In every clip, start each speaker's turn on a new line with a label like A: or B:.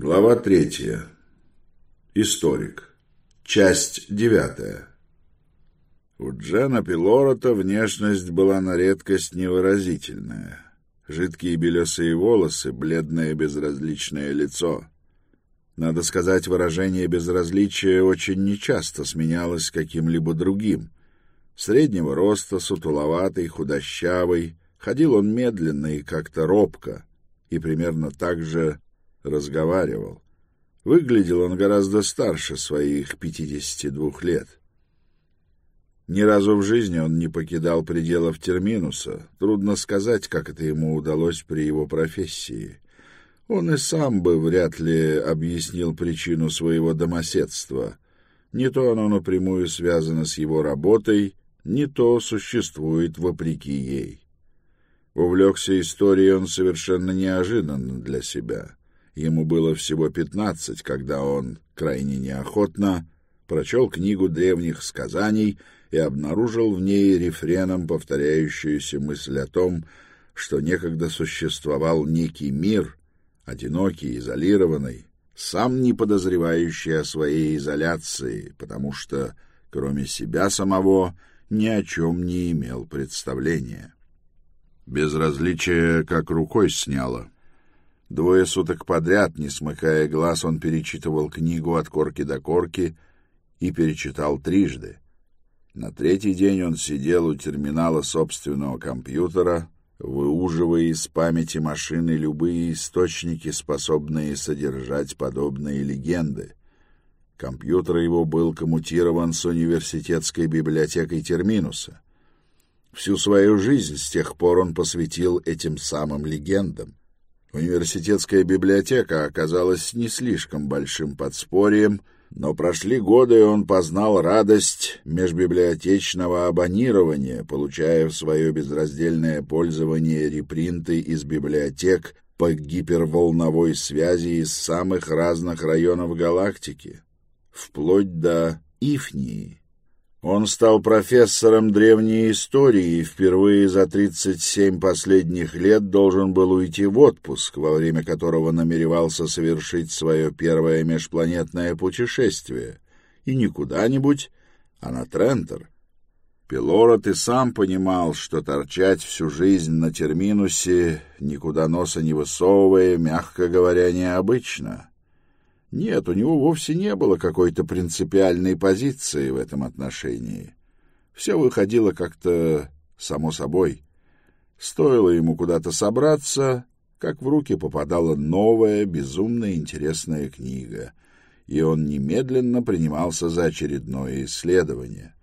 A: Глава третья. Историк. Часть девятая. У Джена Пилорота внешность была на редкость невыразительная. Жидкие белесые волосы, бледное безразличное лицо. Надо сказать, выражение безразличия очень нечасто сменялось каким-либо другим. Среднего роста, сутуловатый, худощавый, ходил он медленно и как-то робко, и примерно так же разговаривал. Выглядел он гораздо старше своих пятидесяти двух лет. Ни разу в жизни он не покидал пределов терминуса. Трудно сказать, как это ему удалось при его профессии. Он и сам бы вряд ли объяснил причину своего домоседства. Не то оно напрямую связано с его работой, не то существует вопреки ей. Увлекся историей он совершенно неожиданно для себя. Ему было всего пятнадцать, когда он, крайне неохотно, прочел книгу древних сказаний и обнаружил в ней рефреном повторяющуюся мысль о том, что некогда существовал некий мир, одинокий, изолированный, сам не подозревающий о своей изоляции, потому что, кроме себя самого, ни о чем не имел представления. Безразличие как рукой сняло. Двое суток подряд, не смыкая глаз, он перечитывал книгу от корки до корки и перечитал трижды. На третий день он сидел у терминала собственного компьютера, выуживая из памяти машины любые источники, способные содержать подобные легенды. Компьютер его был коммутирован с университетской библиотекой Терминуса. Всю свою жизнь с тех пор он посвятил этим самым легендам. Университетская библиотека оказалась не слишком большим подспорьем, но прошли годы, и он познал радость межбиблиотечного абонирования, получая в свое безраздельное пользование репринты из библиотек по гиперволновой связи из самых разных районов галактики, вплоть до Ифнии. Он стал профессором древней истории и впервые за 37 последних лет должен был уйти в отпуск, во время которого намеревался совершить свое первое межпланетное путешествие. И не куда-нибудь, а на Трентер. Пилород и сам понимал, что торчать всю жизнь на терминусе, никуда носа не высовывая, мягко говоря, необычно. Нет, у него вовсе не было какой-то принципиальной позиции в этом отношении. Все выходило как-то само собой. Стоило ему куда-то собраться, как в руки попадала новая, безумно интересная книга, и он немедленно принимался за очередное исследование.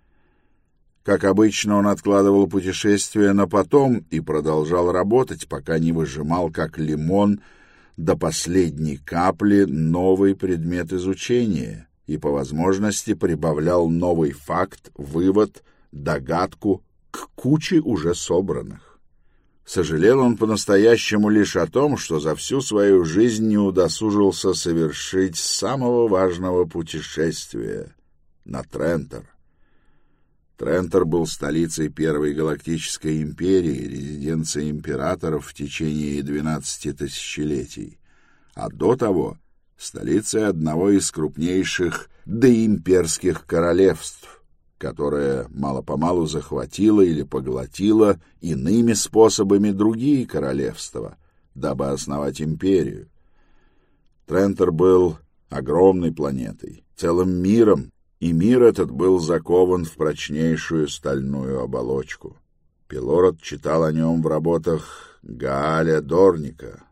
A: Как обычно, он откладывал путешествие на потом и продолжал работать, пока не выжимал, как лимон — до последней капли новый предмет изучения и по возможности прибавлял новый факт, вывод, догадку к куче уже собранных. Сожалел он по-настоящему лишь о том, что за всю свою жизнь не удосужился совершить самого важного путешествия на Трентер. Трентер был столицей Первой Галактической империи, резиденцией императоров в течение двенадцати тысячелетий, а до того — столицей одного из крупнейших доимперских королевств, которое мало-помалу захватило или поглотило иными способами другие королевства, дабы основать империю. Трентер был огромной планетой, целым миром, и мир этот был закован в прочнейшую стальную оболочку. Пилород читал о нем в работах Гааля Дорника,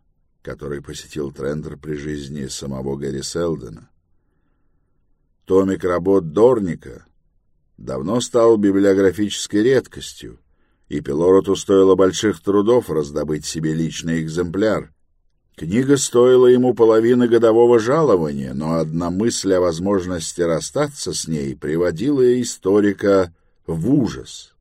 A: который посетил Трендер при жизни самого Гэри Селдена. Томик работ Дорника давно стал библиографической редкостью, и Пилороту стоило больших трудов раздобыть себе личный экземпляр, Книга стоила ему половины годового жалования, но одна мысль о возможности расстаться с ней приводила историка в ужас.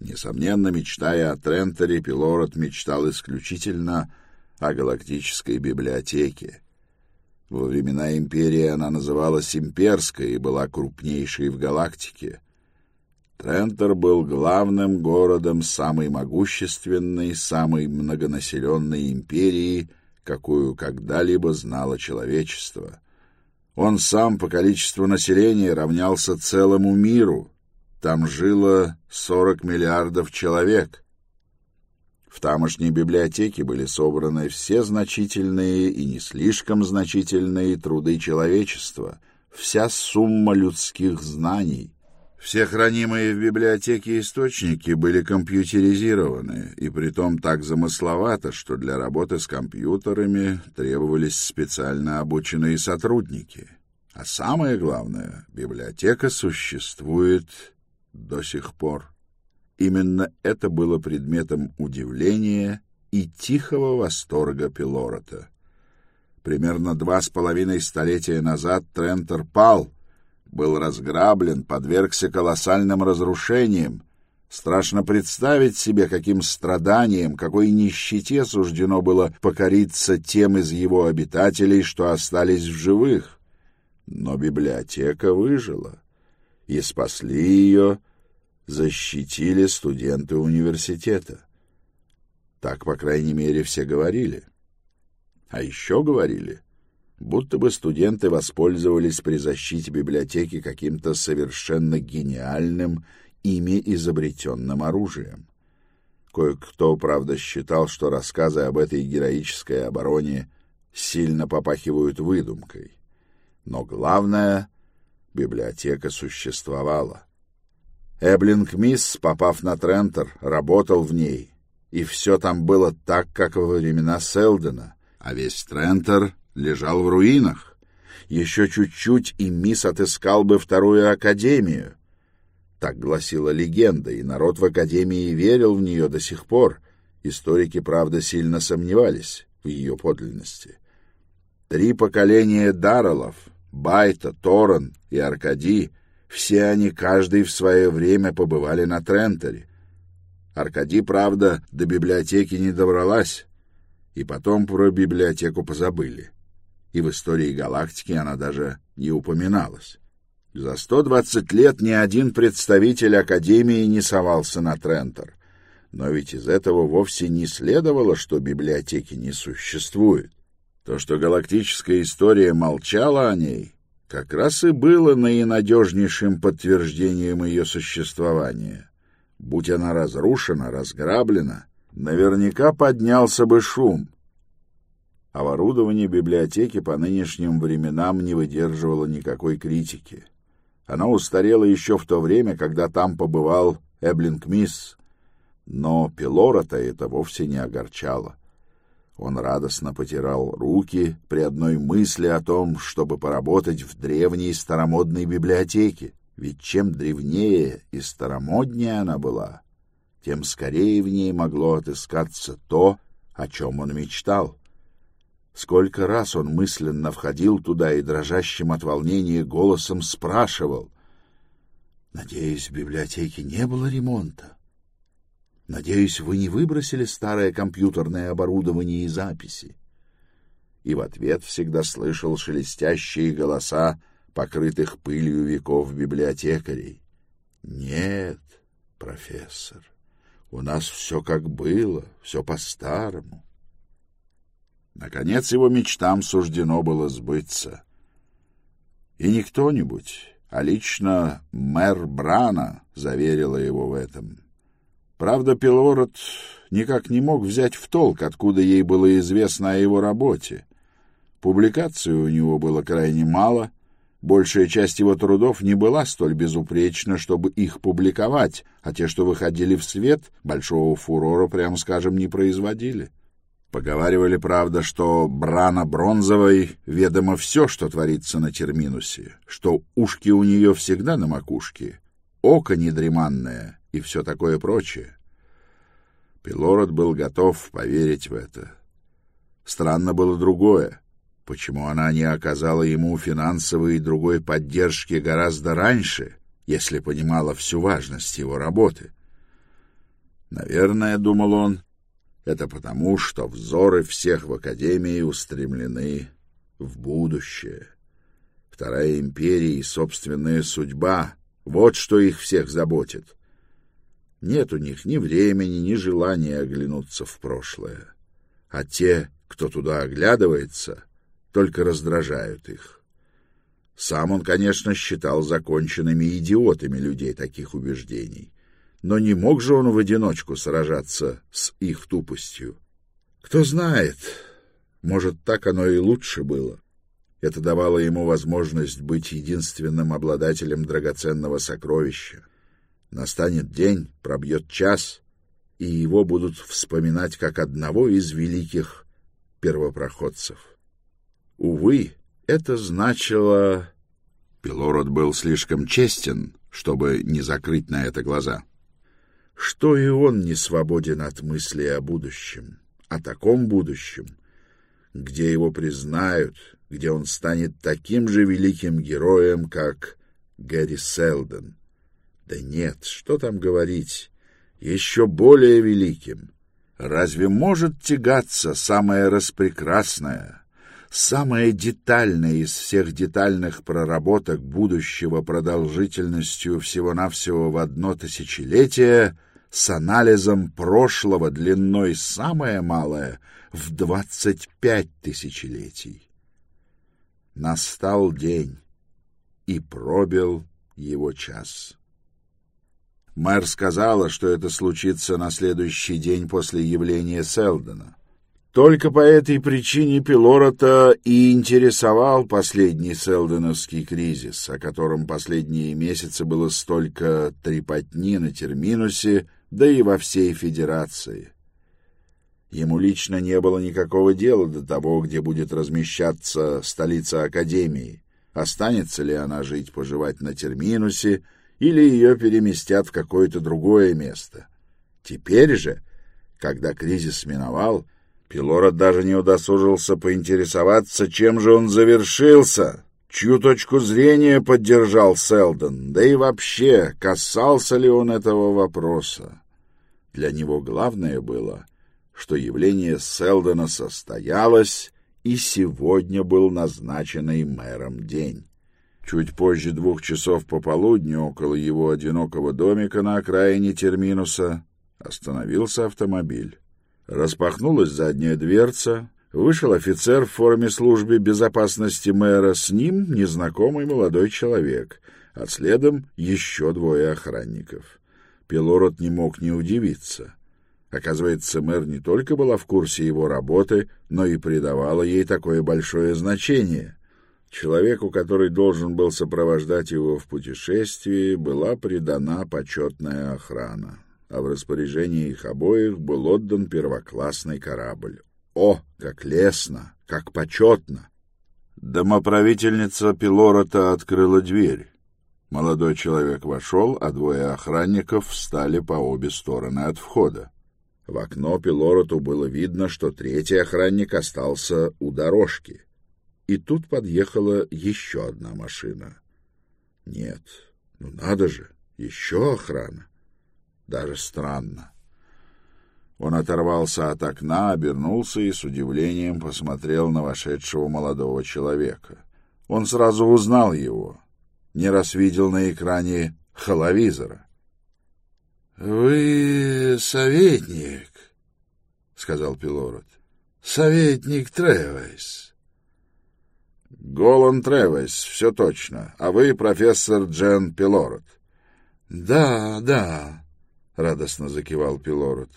A: Несомненно, мечтая о Трентере, Пилород мечтал исключительно о галактической библиотеке. Во времена империи она называлась имперской и была крупнейшей в галактике. Трентер был главным городом самой могущественной, самой многонаселенной империи, какую когда-либо знало человечество. Он сам по количеству населения равнялся целому миру. Там жило 40 миллиардов человек. В тамошней библиотеке были собраны все значительные и не слишком значительные труды человечества, вся сумма людских знаний. Все хранимые в библиотеке источники были компьютеризированы, и притом так замысловато, что для работы с компьютерами требовались специально обученные сотрудники. А самое главное, библиотека существует до сих пор. Именно это было предметом удивления и тихого восторга Пилорота. Примерно два с половиной столетия назад Трентер пал, был разграблен, подвергся колоссальным разрушениям. Страшно представить себе, каким страданием, какой нищете суждено было покориться тем из его обитателей, что остались в живых. Но библиотека выжила, и спасли ее, защитили студенты университета. Так, по крайней мере, все говорили. А еще говорили, будто бы студенты воспользовались при защите библиотеки каким-то совершенно гениальным ими изобретенным оружием. Кое-кто, правда, считал, что рассказы об этой героической обороне сильно попахивают выдумкой. Но главное — библиотека существовала. Эблинг Мисс, попав на Трентер, работал в ней, и все там было так, как во времена Селдена, а весь Трентер лежал в руинах. Еще чуть-чуть, и Мисс отыскал бы вторую академию. Так гласила легенда, и народ в академии верил в нее до сих пор. Историки, правда, сильно сомневались в ее подлинности. Три поколения Дарреллов — Байта, Торрен и Аркади — все они, каждый в свое время, побывали на Трентере. Аркади, правда, до библиотеки не добралась, и потом про библиотеку позабыли. И в истории галактики она даже не упоминалась. За 120 лет ни один представитель Академии не совался на Трентер. Но ведь из этого вовсе не следовало, что библиотеки не существует. То, что галактическая история молчала о ней, как раз и было наинадежнейшим подтверждением ее существования. Будь она разрушена, разграблена, наверняка поднялся бы шум. Оборудование библиотеки по нынешним временам не выдерживало никакой критики. Она устарела еще в то время, когда там побывал Эблинг Мисс, но Пилора-то это вовсе не огорчало. Он радостно потирал руки при одной мысли о том, чтобы поработать в древней старомодной библиотеке. Ведь чем древнее и старомоднее она была, тем скорее в ней могло отыскаться то, о чем он мечтал. Сколько раз он мысленно входил туда и дрожащим от волнения голосом спрашивал. «Надеюсь, в библиотеке не было ремонта?» Надеюсь, вы не выбросили старое компьютерное оборудование и записи. И в ответ всегда слышал шелестящие голоса покрытых пылью веков библиотекарей. Нет, профессор, у нас все как было, все по-старому. Наконец его мечтам суждено было сбыться. И не кто-нибудь, а лично мэр Брана заверила его в этом. Правда, Пилород никак не мог взять в толк, откуда ей было известно о его работе. Публикаций у него было крайне мало, большая часть его трудов не была столь безупречна, чтобы их публиковать, а те, что выходили в свет, большого фурора, прямо скажем, не производили. Поговаривали, правда, что Брана Бронзовой ведомо все, что творится на Терминусе, что ушки у нее всегда на макушке, око недреманное — и все такое прочее. Пилород был готов поверить в это. Странно было другое. Почему она не оказала ему финансовой и другой поддержки гораздо раньше, если понимала всю важность его работы? Наверное, думал он, это потому, что взоры всех в Академии устремлены в будущее. Вторая империя и собственная судьба — вот что их всех заботит. Нет у них ни времени, ни желания оглянуться в прошлое. А те, кто туда оглядывается, только раздражают их. Сам он, конечно, считал законченными идиотами людей таких убеждений, но не мог же он в одиночку сражаться с их тупостью. Кто знает, может, так оно и лучше было. Это давало ему возможность быть единственным обладателем драгоценного сокровища. Настанет день, пробьет час, и его будут вспоминать как одного из великих первопроходцев. Увы, это значило... Пилород был слишком честен, чтобы не закрыть на это глаза. Что и он не свободен от мысли о будущем, о таком будущем, где его признают, где он станет таким же великим героем, как Гэри Селден. Да нет, что там говорить, еще более великим. Разве может тягаться самое распрекрасное, самое детальное из всех детальных проработок будущего продолжительностью всего-навсего в одно тысячелетие с анализом прошлого длиной самое малое в двадцать пять тысячелетий? Настал день, и пробил его час. Мэр сказала, что это случится на следующий день после явления Селдона. Только по этой причине Пилорота и интересовал последний селдоновский кризис, о котором последние месяцы было столько трепотни на Терминусе, да и во всей Федерации. Ему лично не было никакого дела до того, где будет размещаться столица Академии, останется ли она жить-поживать на Терминусе или ее переместят в какое-то другое место. Теперь же, когда кризис миновал, Пилород даже не удосужился поинтересоваться, чем же он завершился, чью точку зрения поддержал Селдон, да и вообще, касался ли он этого вопроса. Для него главное было — что явление Селдона состоялось, и сегодня был назначенный мэром день. Чуть позже двух часов пополудни около его одинокого домика на окраине Терминуса остановился автомобиль. Распахнулась задняя дверца, вышел офицер в форме службы безопасности мэра, с ним незнакомый молодой человек, а следом еще двое охранников. Пилород не мог не удивиться. Оказывается, мэр не только была в курсе его работы, но и придавала ей такое большое значение. Человеку, который должен был сопровождать его в путешествии, была придана почетная охрана, а в распоряжении их обоих был отдан первоклассный корабль. О, как лестно, как почетно! Домоправительница Пилорота открыла дверь. Молодой человек вошел, а двое охранников встали по обе стороны от входа. В окно Пилороту было видно, что третий охранник остался у дорожки. И тут подъехала еще одна машина. Нет, ну надо же, еще охрана. Даже странно. Он оторвался от окна, обернулся и с удивлением посмотрел на вошедшего молодого человека. Он сразу узнал его. Не раз видел на экране холовизора. Вы советник, сказал Пилород. Советник Тревес. Голан Тревес, все точно. А вы профессор Джен Пилород. Да, да, радостно закивал Пилород.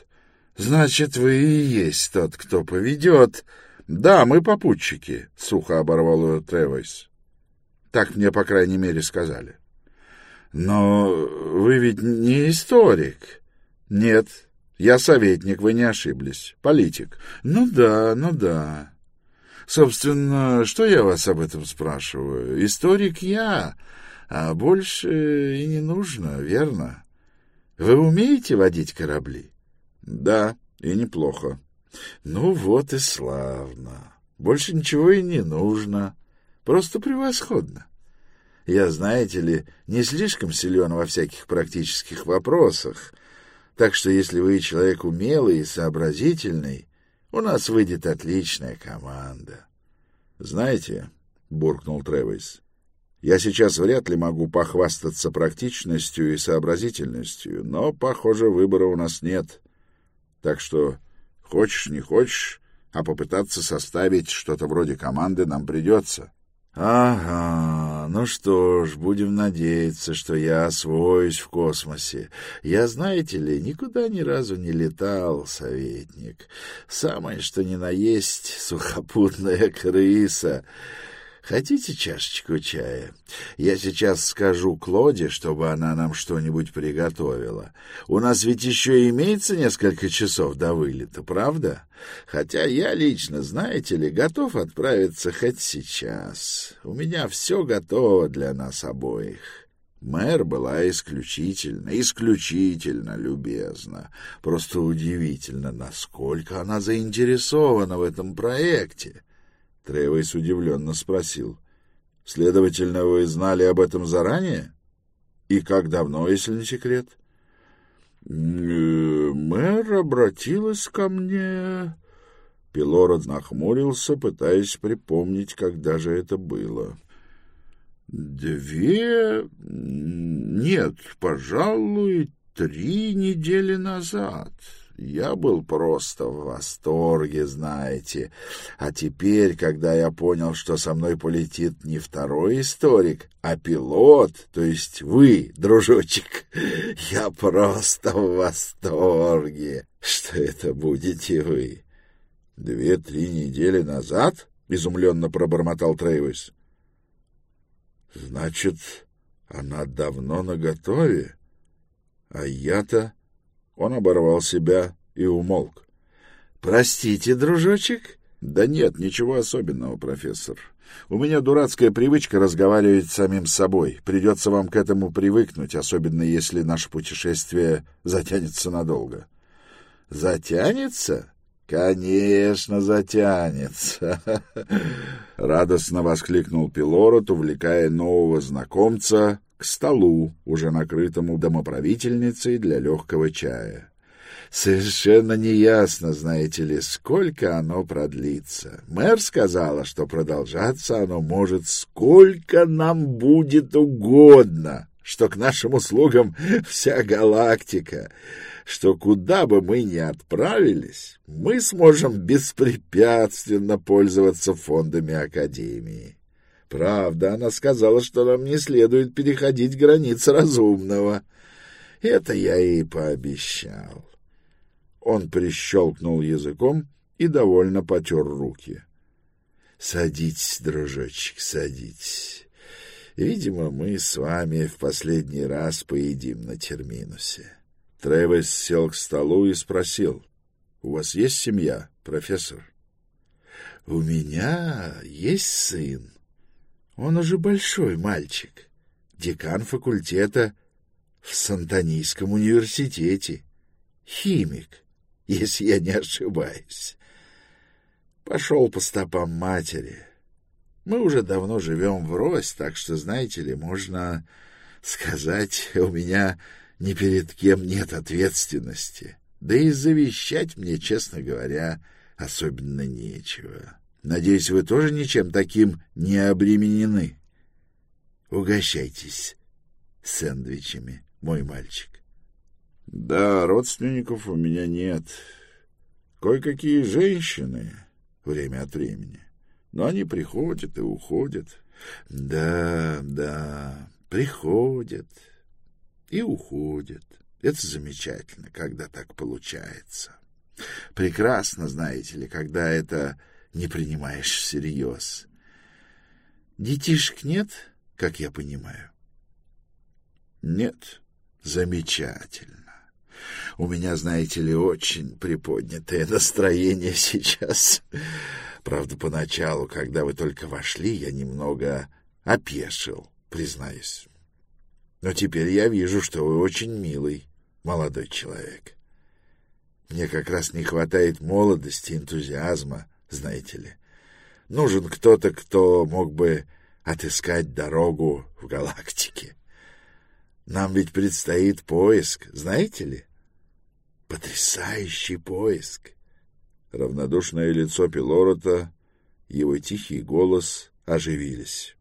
A: Значит, вы и есть тот, кто поведет. Да, мы попутчики, сухо оборвал его Тревес. Так мне, по крайней мере, сказали. Но вы ведь не историк. Нет, я советник, вы не ошиблись. Политик. Ну да, ну да. Собственно, что я вас об этом спрашиваю? Историк я, а больше и не нужно, верно? Вы умеете водить корабли? Да, и неплохо. Ну вот и славно. Больше ничего и не нужно. Просто превосходно. Я, знаете ли, не слишком силен во всяких практических вопросах, так что если вы человек умелый и сообразительный, у нас выйдет отличная команда. Знаете, — буркнул Тревис, — я сейчас вряд ли могу похвастаться практичностью и сообразительностью, но, похоже, выбора у нас нет. Так что, хочешь не хочешь, а попытаться составить что-то вроде команды нам придется.
B: — Ага, ну что ж, будем надеяться, что я освоюсь в космосе. Я, знаете ли, никуда ни разу не летал, советник. Самое, что ни на есть, сухопутная крыса. Хотите чашечку чая? Я сейчас скажу Клоде, чтобы она нам что-нибудь приготовила. У нас ведь еще имеется несколько часов до вылета, правда? Хотя я лично, знаете ли, готов отправиться хоть сейчас. У меня все готово для нас обоих. Мэр была исключительно, исключительно любезна. Просто удивительно, насколько она заинтересована в этом проекте. Тревейс удивленно спросил. — Следовательно, вы знали об этом заранее? И как давно, если не секрет? «Э, — Мэр обратилась ко мне... Пилород нахмурился, пытаясь припомнить, когда же это было. — Две... Нет, пожалуй, три недели назад. — я был просто в восторге, знаете. А теперь, когда я понял, что со мной полетит не второй историк, а пилот, то есть вы, дружочек, я просто в восторге, что это будете вы. Две-три недели назад? — изумленно пробормотал Трейвис. — Значит, она давно наготове, а я-то... Он оборвал себя и умолк. «Простите, дружочек?» «Да нет, ничего особенного, профессор. У меня дурацкая привычка разговаривать с самим собой. Придется вам к этому привыкнуть, особенно если наше путешествие затянется надолго». «Затянется?» «Конечно, затянется!» Радостно воскликнул Пилород, увлекая нового знакомца к столу, уже накрытому домоправительницей для легкого чая. Совершенно неясно, знаете ли, сколько оно продлится. Мэр сказала, что продолжаться оно может сколько нам будет угодно, что к нашим услугам вся галактика, что куда бы мы ни отправились, мы сможем беспрепятственно пользоваться фондами Академии. Правда, она сказала, что нам не следует переходить границы разумного. Это я ей пообещал. Он прищелкнул языком и довольно потер руки. — Садитесь, дружочек, садитесь. Видимо, мы с вами в последний раз поедим на терминусе. Тревес сел к столу и спросил. — У вас есть семья, профессор? — У меня есть сын. Он уже большой мальчик, декан факультета в Сантонийском университете, химик, если я не ошибаюсь. Пошел по стопам матери. Мы уже давно живем врозь, так что, знаете ли, можно сказать, у меня ни перед кем нет ответственности. Да и завещать мне, честно говоря, особенно нечего. Надеюсь, вы тоже ничем таким не обременены. Угощайтесь сэндвичами, мой мальчик. Да, родственников у меня нет. Кое-какие женщины время от времени. Но они приходят и уходят. Да, да, приходят и уходят. Это замечательно, когда так получается. Прекрасно, знаете ли, когда это не принимаешь всерьез. Детишек нет, как я понимаю? Нет. Замечательно. У меня, знаете ли, очень приподнятое настроение сейчас. Правда, поначалу, когда вы только вошли, я немного опешил, признаюсь. Но теперь я вижу, что вы очень милый молодой человек. Мне как раз не хватает молодости, энтузиазма, знаете ли. Нужен кто-то, кто мог бы отыскать дорогу в галактике. Нам ведь предстоит поиск, знаете ли? Потрясающий поиск. Равнодушное лицо Пилорота, его тихий голос оживились.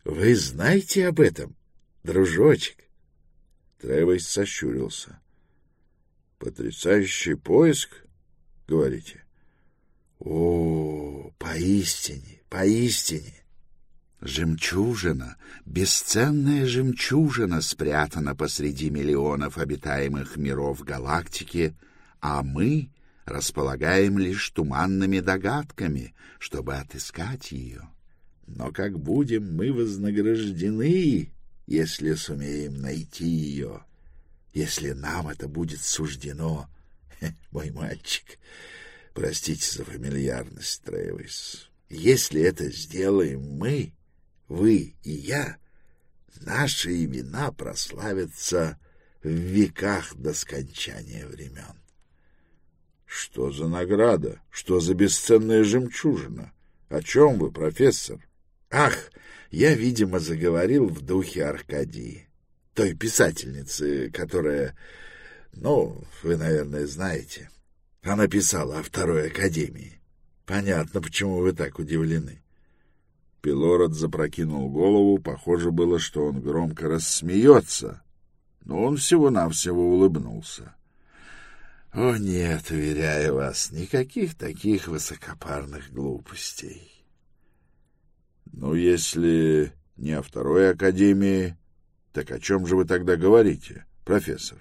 B: — Вы знаете об этом, дружочек? Тревойс сощурился. — Потрясающий поиск, говорите? — О, поистине, поистине!
A: Жемчужина, бесценная жемчужина спрятана посреди миллионов обитаемых миров галактики, а мы располагаем лишь туманными догадками, чтобы отыскать ее.
B: Но как будем мы вознаграждены, если сумеем найти ее, если нам это будет суждено, мой мальчик? Простите за фамильярность, Тревис. Если это сделаем мы, вы и я, наши имена прославятся в веках до скончания времен.
A: Что за награда? Что за бесценная жемчужина? О чем вы, профессор?
B: Ах, я, видимо, заговорил в духе Аркадии, той писательницы, которая, ну, вы, наверное, знаете. Она писала о Второй Академии. Понятно, почему вы так удивлены.
A: Пилород запрокинул голову, похоже было, что он громко рассмеется, но он всего-навсего улыбнулся.
B: — О нет, уверяю вас, никаких таких высокопарных глупостей.
A: — Ну, если не о второй академии, так о чем же вы тогда говорите, профессор?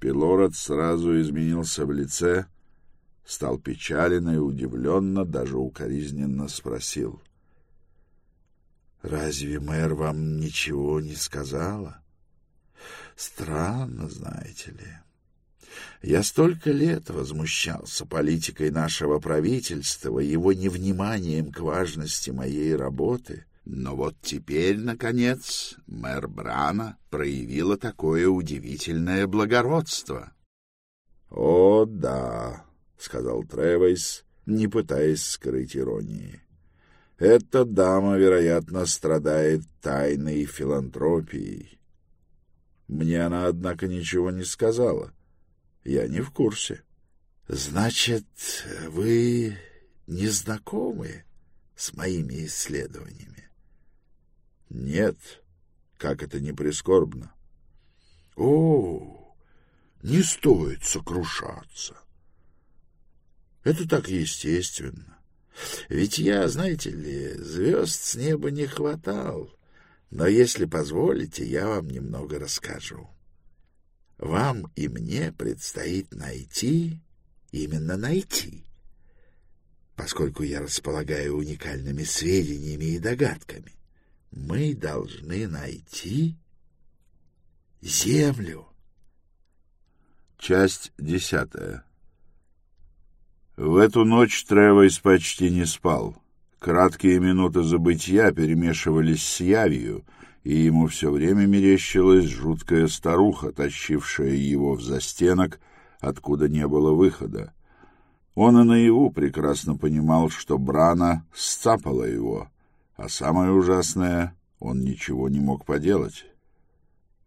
A: Пилород сразу изменился в лице, стал печален и удивленно, даже укоризненно спросил.
B: Разве мэр вам ничего не сказала? Странно, знаете ли. Я столько лет возмущался политикой нашего правительства, его невниманием к важности моей работы. Но вот теперь, наконец, мэр Брана проявила такое удивительное благородство.
A: — О, да, — сказал Тревойс, не пытаясь скрыть иронии. Эта дама, вероятно, страдает тайной филантропией. Мне она, однако, ничего не сказала. Я не в курсе.
B: — Значит, вы не знакомы с моими исследованиями?
A: — Нет, как это не прискорбно.
B: — О, не стоит сокрушаться. Это так естественно. Ведь я, знаете ли, звезд с неба не хватал. Но если позволите, я вам немного расскажу. Вам и мне предстоит найти, именно найти, поскольку я располагаю уникальными сведениями и догадками. Мы должны найти Землю.
A: Часть десятая. В эту ночь Тревойс почти не спал. Краткие минуты забытья перемешивались с явью, и ему все время мерещилась жуткая старуха, тащившая его в застенок, откуда не было выхода. Он и наяву прекрасно понимал, что Брана сцапала его, а самое ужасное — он ничего не мог поделать.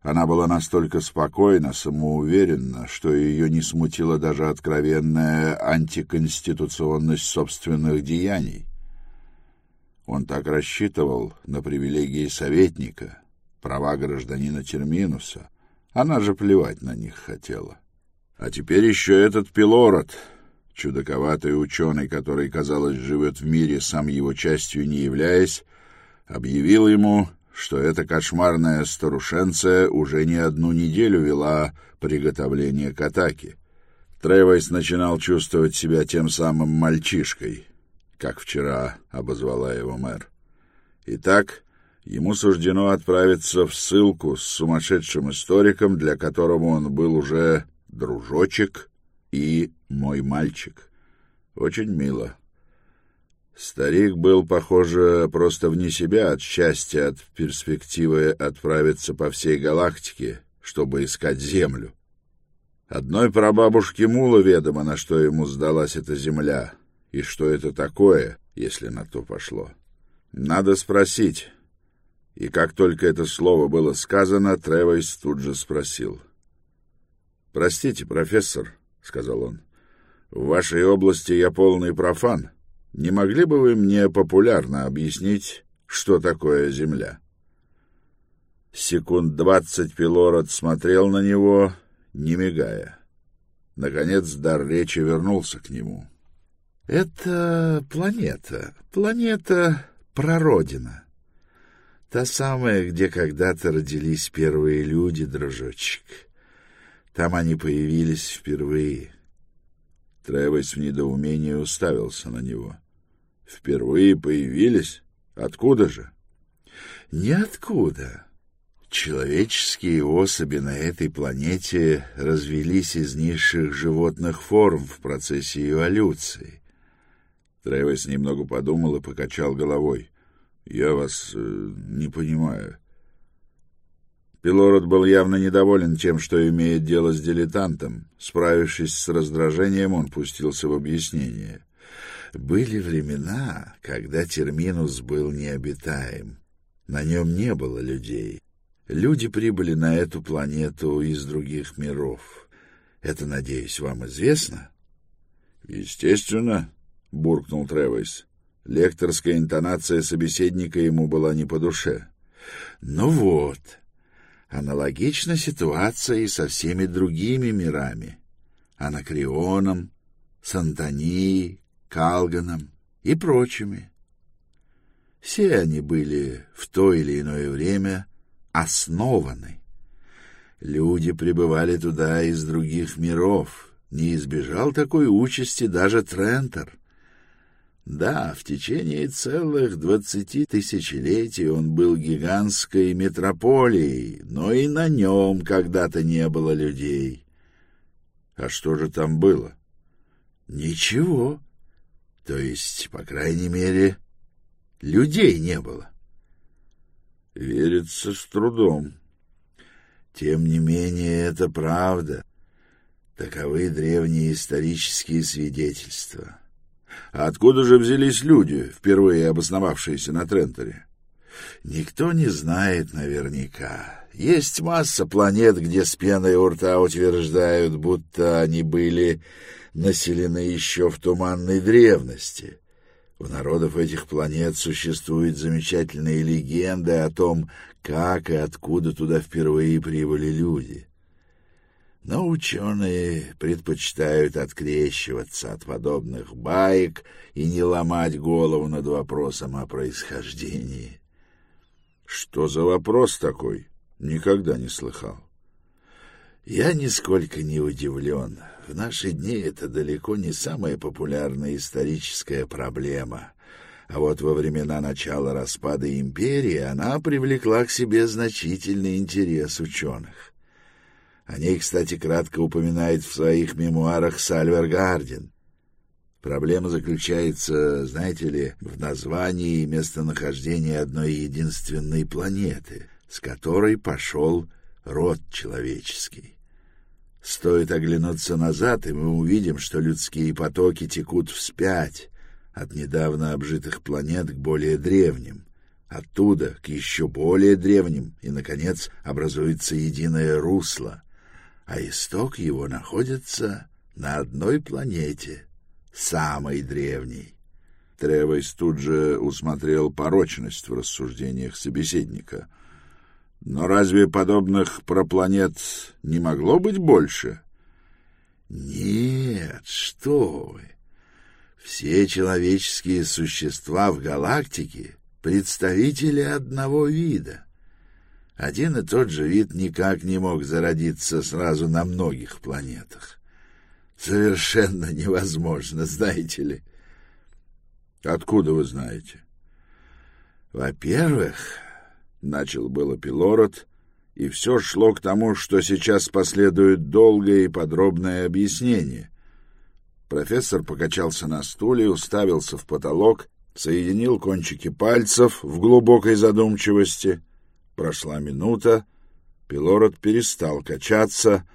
A: Она была настолько спокойна, самоуверенна, что ее не смутила даже откровенная антиконституционность собственных деяний. Он так рассчитывал на привилегии советника, права гражданина Терминуса. Она же плевать на них хотела. А теперь еще этот пилород, чудаковатый ученый, который, казалось, живет в мире, сам его частью не являясь, объявил ему что эта кошмарная старушенция уже не одну неделю вела приготовление к атаке. Тревойс начинал чувствовать себя тем самым мальчишкой, как вчера обозвала его мэр. Итак, ему суждено отправиться в ссылку с сумасшедшим историком, для которого он был уже дружочек и мой мальчик. Очень мило. Старик был, похоже, просто вне себя от счастья, от перспективы отправиться по всей галактике, чтобы искать Землю. Одной прабабушке Мула ведомо, на что ему сдалась эта земля, и что это такое, если на то пошло. Надо спросить. И как только это слово было сказано, Тревойс тут же спросил. «Простите, профессор», — сказал он, — «в вашей области я полный профан». Не могли бы вы мне популярно объяснить, что такое Земля? Секунд двадцать Пилород смотрел на него, не мигая. Наконец дар речи вернулся к нему.
B: Это планета, планета прародина. Та самая, где когда-то родились первые люди, дружочек. Там они появились впервые.
A: Тревес в недоумении уставился на него. Впервые появились? Откуда же?
B: Ниоткуда. Человеческие особи на этой планете развелись из низших животных форм в процессе эволюции.
A: Тревес немного подумал и покачал головой. «Я вас э, не понимаю». Пилород был явно недоволен тем, что имеет дело с дилетантом. Справившись с раздражением, он пустился в объяснение.
B: Были времена, когда терминус был необитаем. На нем не было людей. Люди прибыли на эту планету из других миров. Это, надеюсь, вам известно?
A: — Естественно, — буркнул Тревойс. Лекторская интонация собеседника ему была не по душе.
B: — Ну вот, аналогична ситуация и со всеми другими мирами. Анакреоном, Сантонией, Калганом и прочими. Все они были в то или иное время основаны. Люди прибывали туда из других миров. Не избежал такой участи даже Трентер. Да, в течение целых двадцати тысячелетий он был гигантской метрополией, но и на нем когда-то не было людей.
A: А что же там было?
B: Ничего. То есть, по крайней мере, людей не было.
A: Верится с трудом.
B: Тем не менее, это правда. Таковы древние исторические свидетельства.
A: А откуда же взялись люди, впервые обосновавшиеся на Тренторе?
B: Никто не знает наверняка. Есть масса планет, где с пеной у рта утверждают, будто они были населены еще в туманной древности. У народов этих планет существуют замечательные легенды о том, как и откуда туда впервые прибыли люди. Но ученые предпочитают открещиваться от подобных баек и не ломать голову над вопросом о происхождении.
A: Что за вопрос такой? Никогда не слыхал.
B: Я нисколько не удивлен. В наши дни это далеко не самая популярная историческая проблема. А вот во времена начала распада империи она привлекла к себе значительный интерес ученых. О ней, кстати, кратко упоминает в своих мемуарах Сальвер Гардин. Проблема заключается, знаете ли, в названии и местонахождении одной единственной планеты, с которой пошел род человеческий. Стоит оглянуться назад, и мы увидим, что людские потоки текут вспять от недавно обжитых планет к более древним, оттуда к еще более древним, и, наконец, образуется единое русло, а исток его находится на одной планете, самой древней.
A: Тревойс тут же усмотрел порочность в рассуждениях собеседника — но разве подобных пропланет не могло быть больше?
B: Нет, что вы. Все человеческие существа в галактике — представители одного вида. Один и тот же вид никак не мог зародиться сразу на многих планетах. Совершенно невозможно, знаете ли.
A: Откуда вы знаете?
B: Во-первых,
A: Начал было Пилород, и все шло к тому, что сейчас последует долгое и подробное объяснение. Профессор покачался на стуле, уставился в потолок, соединил кончики пальцев в глубокой задумчивости. Прошла минута, Пилород перестал качаться,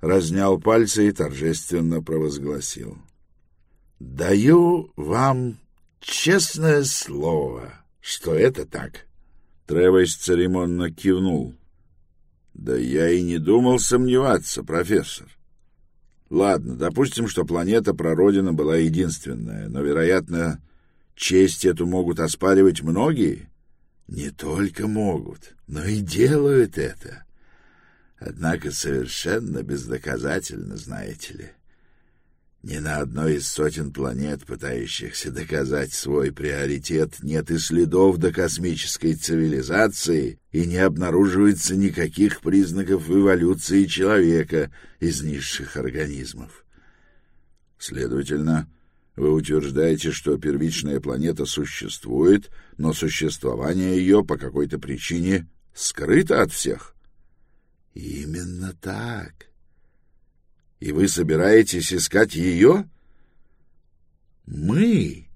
A: разнял пальцы и торжественно провозгласил.
B: «Даю вам честное слово, что это так».
A: Тревес церемонно кивнул. Да я и не думал сомневаться, профессор. Ладно, допустим, что планета Прародина была единственная, но, вероятно, честь эту могут оспаривать многие.
B: Не только могут, но и делают это. Однако совершенно бездоказательно, знаете ли. Ни на одной из сотен планет, пытающихся доказать свой приоритет, нет и следов до космической цивилизации, и не обнаруживается никаких признаков эволюции человека из низших организмов.
A: Следовательно, вы утверждаете, что первичная планета существует, но существование ее по какой-то причине скрыто от всех?
B: Именно так.
A: И вы собираетесь искать ее?
B: Мы.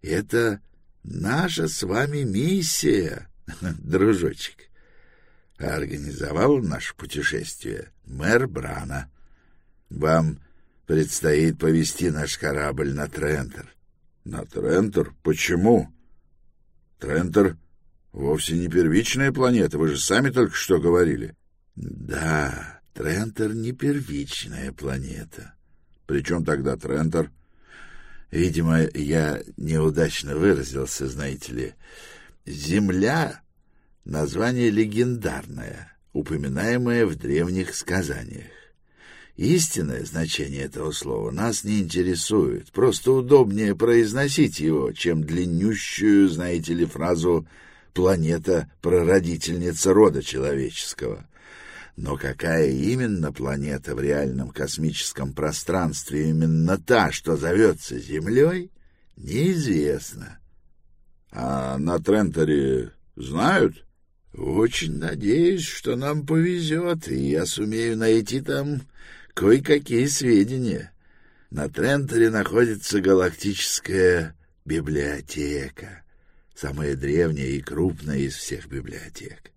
B: Это наша с вами миссия, дружочек. Организовал наше путешествие мэр Брана. Вам предстоит повести наш корабль на Трентер.
A: На Трентер? Почему? Трентер вовсе не первичная планета, вы же сами только что говорили.
B: Да, Трентер не первичная планета.
A: Причем тогда Трентер?
B: Видимо, я неудачно выразился, знаете ли. Земля — название легендарное, упоминаемое в древних сказаниях. Истинное значение этого слова нас не интересует. Просто удобнее произносить его, чем длиннющую, знаете ли, фразу «планета — прародительница рода человеческого». Но какая именно планета в реальном космическом пространстве именно та, что зовется Землей, неизвестно.
A: А на Тренторе знают?
B: Очень надеюсь, что нам повезет, и я сумею найти там кое-какие сведения. На Тренторе находится галактическая библиотека, самая древняя и крупная из всех библиотек.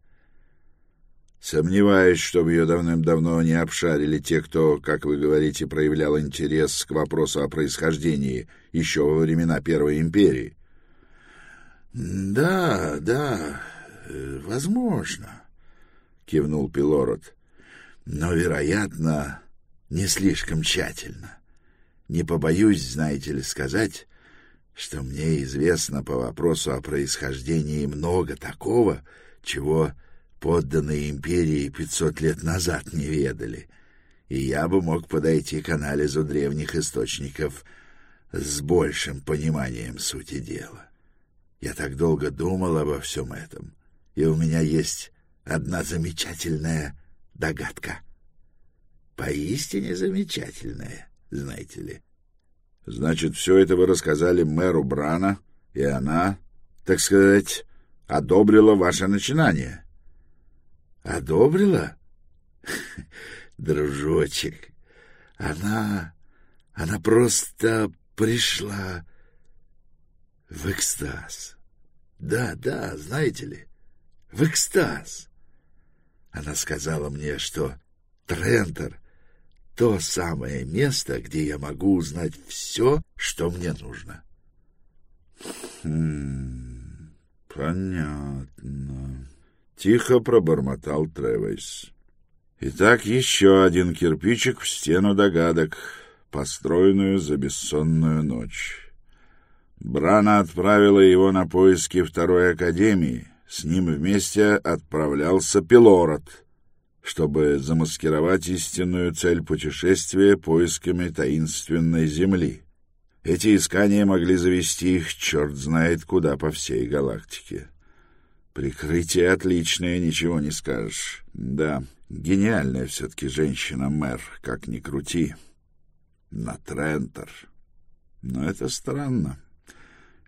A: Сомневаюсь, чтобы ее давным-давно не обшарили те, кто, как вы говорите, проявлял интерес к вопросу о происхождении еще во времена Первой империи.
B: Да, да, возможно, кивнул Пилород. Но, вероятно, не слишком тщательно. Не побоюсь, знаете ли, сказать, что мне известно по вопросу о происхождении много такого, чего подданные империи пятьсот лет назад не ведали, и я бы мог подойти к анализу древних источников с большим пониманием сути дела. Я так долго думал обо всем этом, и у меня есть одна замечательная догадка. Поистине замечательная, знаете ли.
A: Значит, все это вы рассказали мэру Брана, и она, так сказать, одобрила ваше начинание.
B: Одобрила? Дружочек, она... она просто пришла в экстаз. Да, да, знаете ли, в экстаз. Она сказала мне, что Трентер — то самое место, где я могу узнать все, что мне нужно.
A: Хм, понятно. — тихо пробормотал Тревес. Итак, еще один кирпичик в стену догадок, построенную за бессонную ночь. Брана отправила его на поиски второй академии. С ним вместе отправлялся Пилород, чтобы замаскировать истинную цель путешествия поисками таинственной земли. Эти искания могли завести их черт знает куда по всей галактике. Прикрытие отличное, ничего не скажешь. Да, гениальная все-таки женщина-мэр, как ни крути. На Трентер. Но это странно.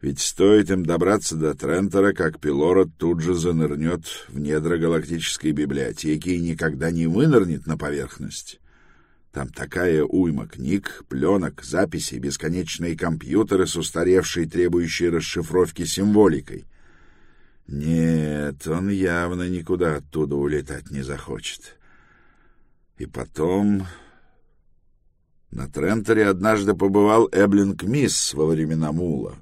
A: Ведь стоит им добраться до Трентера, как Пилород тут же занырнет в недра галактической библиотеки и никогда не вынырнет на поверхность. Там такая уйма книг, пленок, записей, бесконечные компьютеры с устаревшей, требующей расшифровки символикой — нет, он явно никуда оттуда улетать не захочет. И потом... На Тренторе однажды побывал Эблинг Мисс во времена Мула.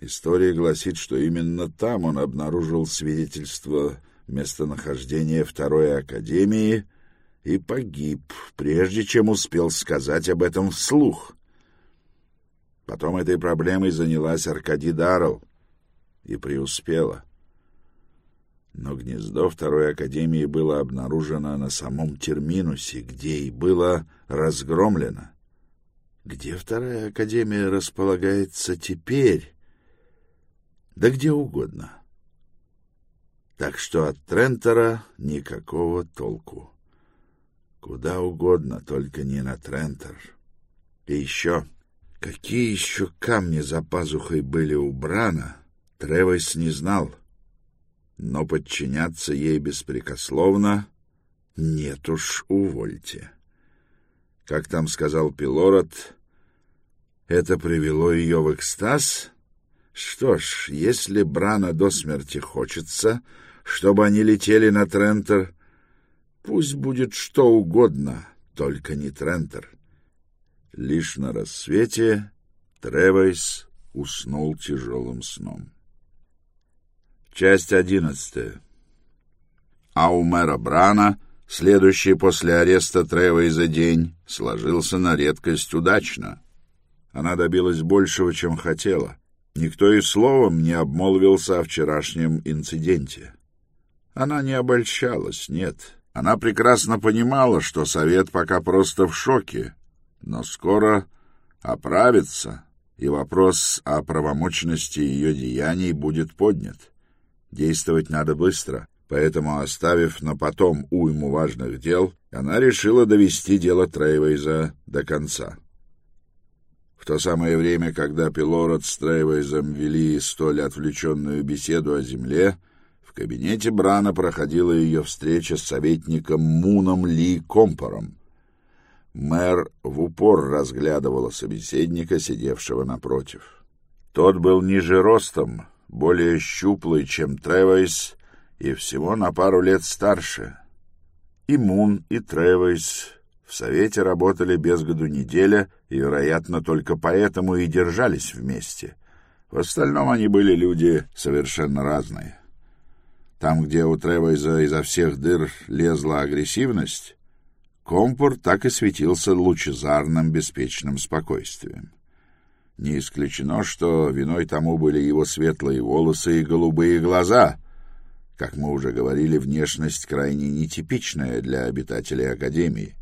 A: История гласит, что именно там он обнаружил свидетельство местонахождения Второй Академии и погиб, прежде чем успел сказать об этом вслух. Потом этой проблемой занялась Аркадий Даррелл и преуспела. Но гнездо второй академии было обнаружено на самом терминусе, где и было разгромлено.
B: Где вторая академия располагается теперь? Да где угодно. Так что от Трентера никакого толку. Куда угодно, только не на Трентер. И еще... Какие еще камни за пазухой были у Брана, Тревойс не знал. Но подчиняться ей беспрекословно нет уж, увольте. Как там сказал Пилород, это привело ее в экстаз? Что ж, если Брана до смерти хочется, чтобы они летели на Трентер, пусть будет что угодно, только не Трентер. Лишь на рассвете Тревейс уснул тяжелым сном. Часть одиннадцатая. А у мэра Брана следующий после ареста Тревейза день сложился на редкость удачно. Она добилась большего, чем хотела. Никто и словом не обмолвился о вчерашнем инциденте. Она не обольщалась, нет. Она прекрасно понимала, что совет пока просто в шоке, но скоро оправится, и вопрос о правомочности ее деяний будет поднят. Действовать надо быстро, поэтому, оставив на потом уйму важных дел, она решила довести дело Трейвейза до конца. То самое время, когда Пилород с Трейвейзом вели столь отвлеченную беседу о земле, в кабинете Брана проходила ее встреча с советником Муном Ли Компором, Мэр в упор разглядывала собеседника, сидевшего напротив. Тот был ниже ростом, более щуплый, чем Тревойс, и всего на пару лет старше. И Мун, и Тревойс в совете работали без году неделя, и, вероятно, только поэтому и держались вместе. В остальном они были люди совершенно разные. Там, где у Тревойза изо всех дыр лезла агрессивность, Компор так и светился лучезарным беспечным спокойствием. Не исключено, что виной тому были его светлые волосы и голубые глаза. Как мы уже говорили, внешность крайне нетипичная для обитателей Академии.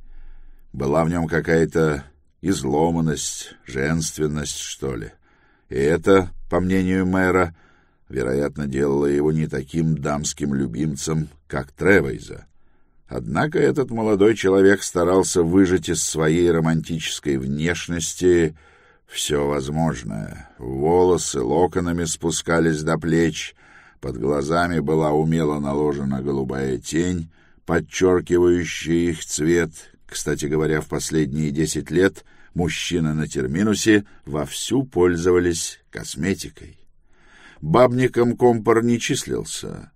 B: Была в нем какая-то изломанность, женственность, что ли. И это, по мнению мэра, вероятно, делало его не таким дамским любимцем, как Тревейза. Однако этот молодой человек старался выжать из своей романтической внешности все возможное. Волосы локонами спускались до плеч, под глазами была умело наложена голубая тень, подчеркивающая их цвет. Кстати говоря, в последние десять лет мужчины на терминусе вовсю пользовались косметикой. Бабником компор не числился.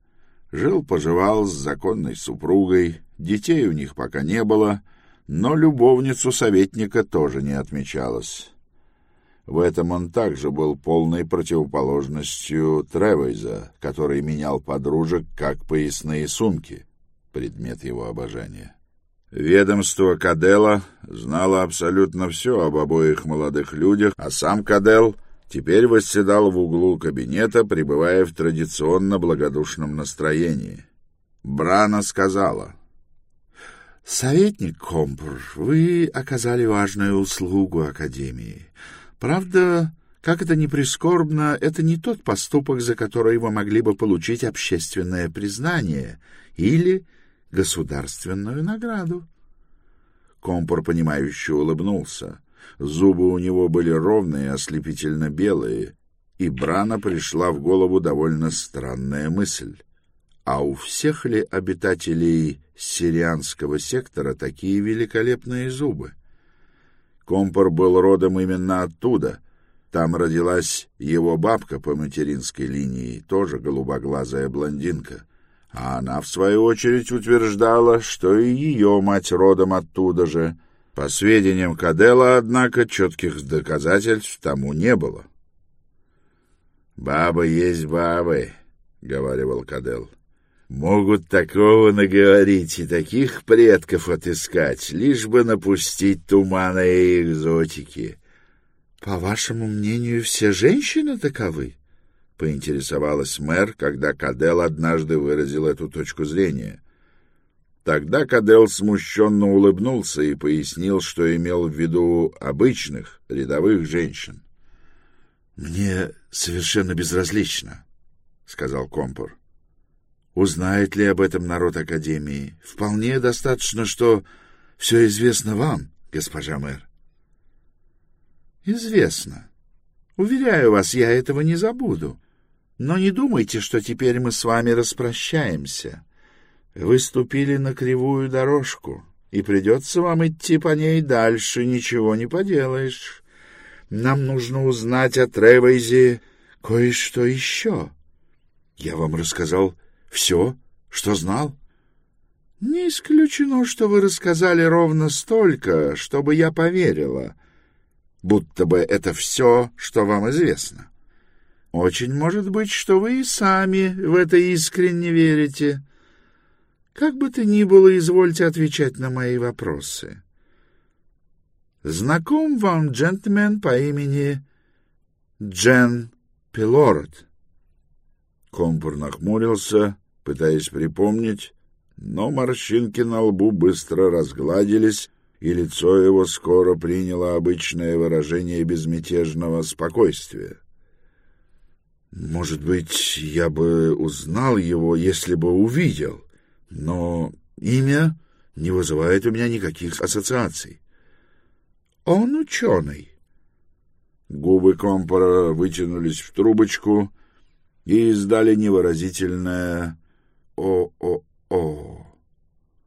B: Жил-поживал с законной супругой, Детей у них пока не было, но любовницу советника тоже не отмечалось. В этом он также был полной противоположностью Тревейза, который менял подружек как поясные сумки, предмет его обожания. Ведомство Кадела знало абсолютно все об обоих молодых людях, а сам Кадел теперь восседал в углу кабинета, пребывая в традиционно благодушном настроении. Брана сказала — «Советник Компур, вы оказали важную услугу Академии. Правда, как это ни прискорбно, это не тот поступок, за который вы могли бы получить общественное признание или государственную награду». Компур, понимающе улыбнулся. Зубы у него были ровные, ослепительно белые, и Брана пришла в голову довольно странная мысль. А у всех ли обитателей сирианского сектора такие великолепные зубы? Компор был родом именно оттуда. Там родилась его бабка по материнской линии, тоже голубоглазая блондинка. А она, в свою очередь, утверждала, что и ее мать родом оттуда же. По сведениям Кадела, однако, четких доказательств тому не было. «Баба есть бабы», — говаривал Кадел. Могут такого наговорить и таких предков отыскать, лишь бы напустить тумана и экзотики. — По вашему мнению, все женщины таковы? — поинтересовалась мэр, когда Кадел однажды выразил эту точку зрения.
A: Тогда Кадел смущенно улыбнулся и пояснил, что имел в виду обычных, рядовых женщин.
B: — Мне совершенно безразлично, — сказал Компор. — Узнает ли об этом народ Академии? Вполне достаточно, что все известно вам, госпожа мэр. — Известно. Уверяю вас, я этого не забуду. Но не думайте, что теперь мы с вами распрощаемся. Вы ступили на кривую дорожку, и придется вам идти по ней дальше, ничего не поделаешь. Нам нужно узнать о Тревейзе кое-что еще. Я вам рассказал все, что знал. Не исключено, что вы рассказали ровно столько, чтобы я поверила, будто бы это все, что вам известно. Очень может быть, что вы и сами в это искренне верите. Как бы то ни было, извольте отвечать на мои вопросы. Знаком вам джентльмен по имени Джен Пилород?
A: Компур нахмурился, пытаясь припомнить, но морщинки на лбу быстро разгладились, и лицо его скоро приняло обычное выражение безмятежного спокойствия.
B: Может быть, я бы узнал его, если бы увидел, но имя не вызывает у меня никаких ассоциаций. Он ученый.
A: Губы компора вытянулись в трубочку и издали невыразительное «о-о-о».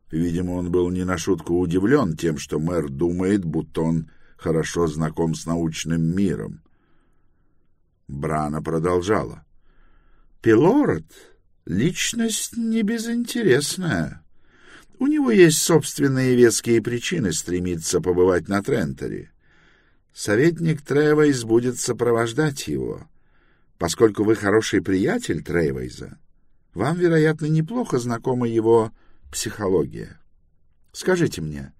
A: Видимо, он был не на шутку удивлен тем, что мэр думает, будто он хорошо знаком с научным миром. Брана продолжала.
B: «Пилород — личность небезынтересная. У него есть собственные веские причины стремиться побывать на Тренторе. Советник Тревейз будет сопровождать его. Поскольку вы хороший приятель Тревейза, вам, вероятно, неплохо знакома его психология. Скажите мне,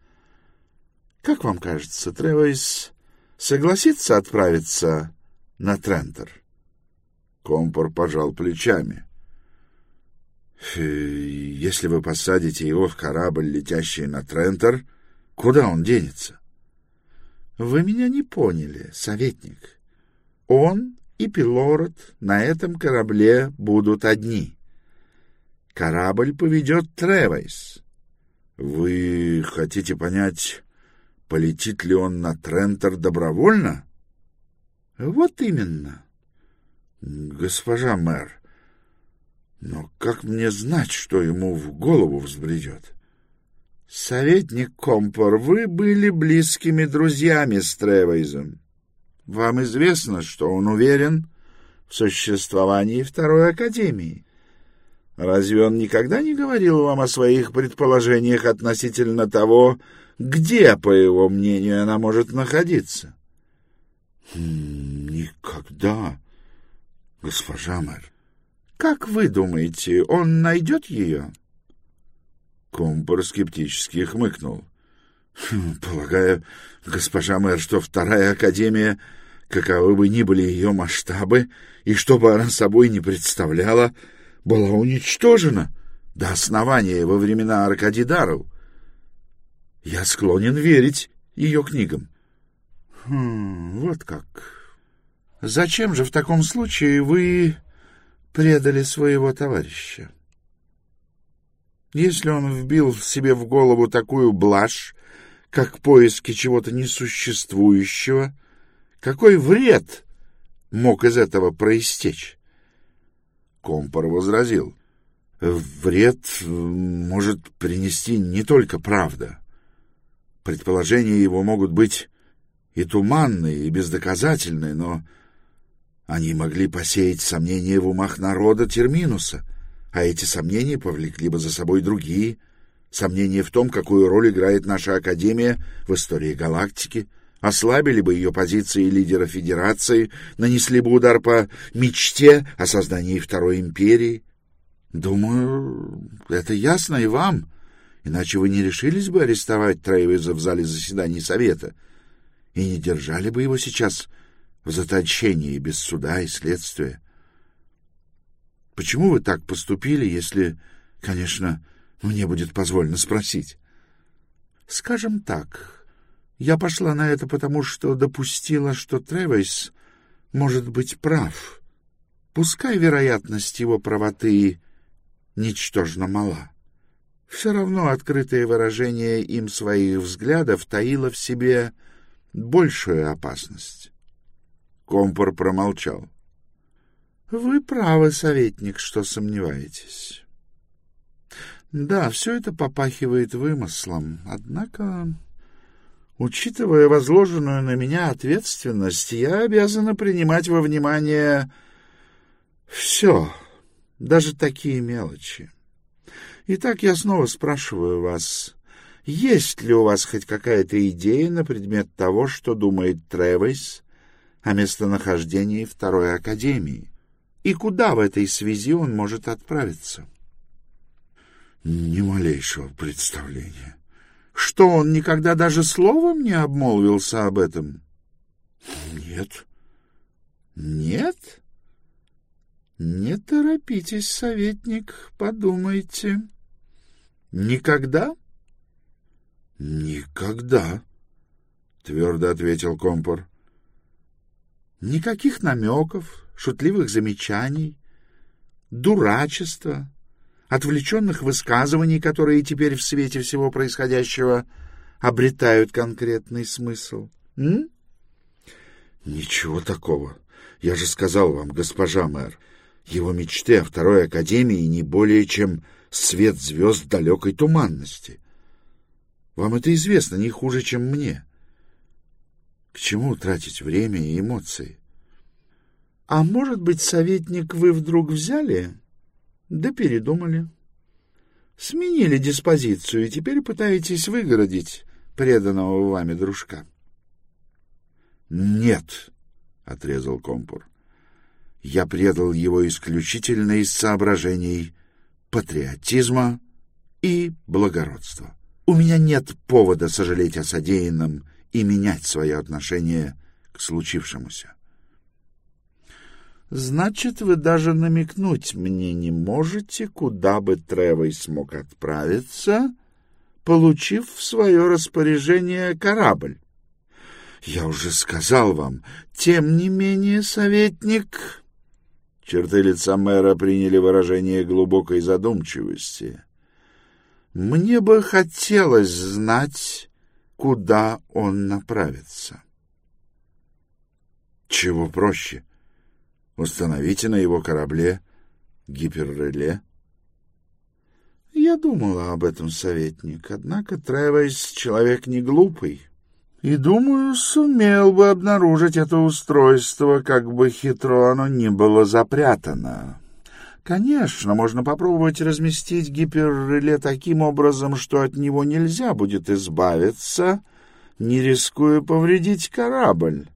B: как вам кажется, Тревейз согласится отправиться на Трентер.
A: Компор пожал плечами.
B: «Если вы посадите его в корабль, летящий на Трентер, куда он денется?» «Вы меня не поняли, советник. Он и Пилород на этом корабле будут одни. Корабль поведет Тревайс.
A: Вы хотите понять, полетит ли он на Трентер добровольно?»
B: Вот именно. Госпожа мэр, но как мне знать, что ему в голову взбредет? Советник Компор, вы были близкими друзьями с Тревейзом. Вам известно, что он уверен в существовании Второй Академии. Разве он никогда не говорил вам о своих предположениях относительно того, где, по его мнению, она может находиться? Никогда, госпожа мэр. Как вы думаете, он найдет ее?
A: Компор скептически хмыкнул.
B: Хм, полагаю, госпожа мэр, что вторая академия, каковы бы ни были ее масштабы, и что бы она собой не представляла, была уничтожена до основания во времена Аркадидаров. Я склонен верить ее книгам. Хм, вот как. Зачем же в таком случае вы предали своего товарища? Если он вбил себе в голову такую блажь, как поиски чего-то несуществующего, какой вред мог из этого проистечь?
A: Компор возразил.
B: Вред может принести не только правда. Предположения его могут быть и туманные, и бездоказательные, но они могли посеять сомнения в умах народа Терминуса, а эти сомнения повлекли бы за собой другие, сомнения в том, какую роль играет наша Академия в истории галактики, ослабили бы ее позиции лидера Федерации, нанесли бы удар по мечте о создании Второй Империи. Думаю, это ясно и вам, иначе вы не решились бы арестовать Трейвиза в зале заседаний Совета — и не держали бы его сейчас в заточении без суда и следствия. Почему вы так поступили, если, конечно, мне будет позволено спросить?
A: Скажем так, я пошла на это потому, что допустила, что Тревис может быть прав. Пускай вероятность его правоты ничтожно мала. Все равно открытое выражение им своих взглядов таило в себе большую опасность.
B: Компор промолчал.
A: — Вы правы, советник, что сомневаетесь. Да, все это попахивает вымыслом, однако, учитывая возложенную на меня ответственность, я обязана принимать во внимание все, даже такие мелочи. Итак, я снова спрашиваю вас, есть ли у вас хоть какая-то идея на предмет того, что думает Тревис о местонахождении Второй Академии? И куда в этой связи он может отправиться?
B: — ни малейшего представления.
A: Что, он никогда даже словом не обмолвился об этом?
B: Нет.
A: Нет? Не торопитесь, советник, подумайте. Никогда?
B: Никогда, твердо ответил Компор.
A: Никаких намеков, шутливых замечаний, дурачества, отвлеченных высказываний, которые теперь в свете всего происходящего обретают конкретный смысл. М?
B: Ничего такого. Я же сказал вам, госпожа мэр, его мечты о второй академии не более чем свет звезд далекой туманности. Вам это известно не хуже, чем мне. К чему тратить время и эмоции?
A: А может быть, советник, вы вдруг взяли да передумали. Сменили диспозицию и теперь пытаетесь выгородить преданного вами дружка.
B: — Нет, — отрезал Компур. — Я предал его исключительно из соображений патриотизма и благородства. У меня нет повода сожалеть о содеянном и менять свое отношение к случившемуся.
A: Значит, вы даже намекнуть мне не можете, куда бы Тревой смог отправиться, получив в свое распоряжение корабль.
B: Я уже сказал вам,
A: тем не менее, советник...
B: Черты лица мэра приняли выражение глубокой задумчивости.
A: Мне бы хотелось знать, куда он направится.
B: Чего проще? Установите на его корабле гиперреле.
A: Я думала об этом, советник, однако Тревойс человек не глупый. И, думаю, сумел бы обнаружить это устройство, как бы хитро оно ни было запрятано. Конечно, можно попробовать разместить гиперреле таким образом, что от него нельзя будет избавиться, не рискуя повредить корабль.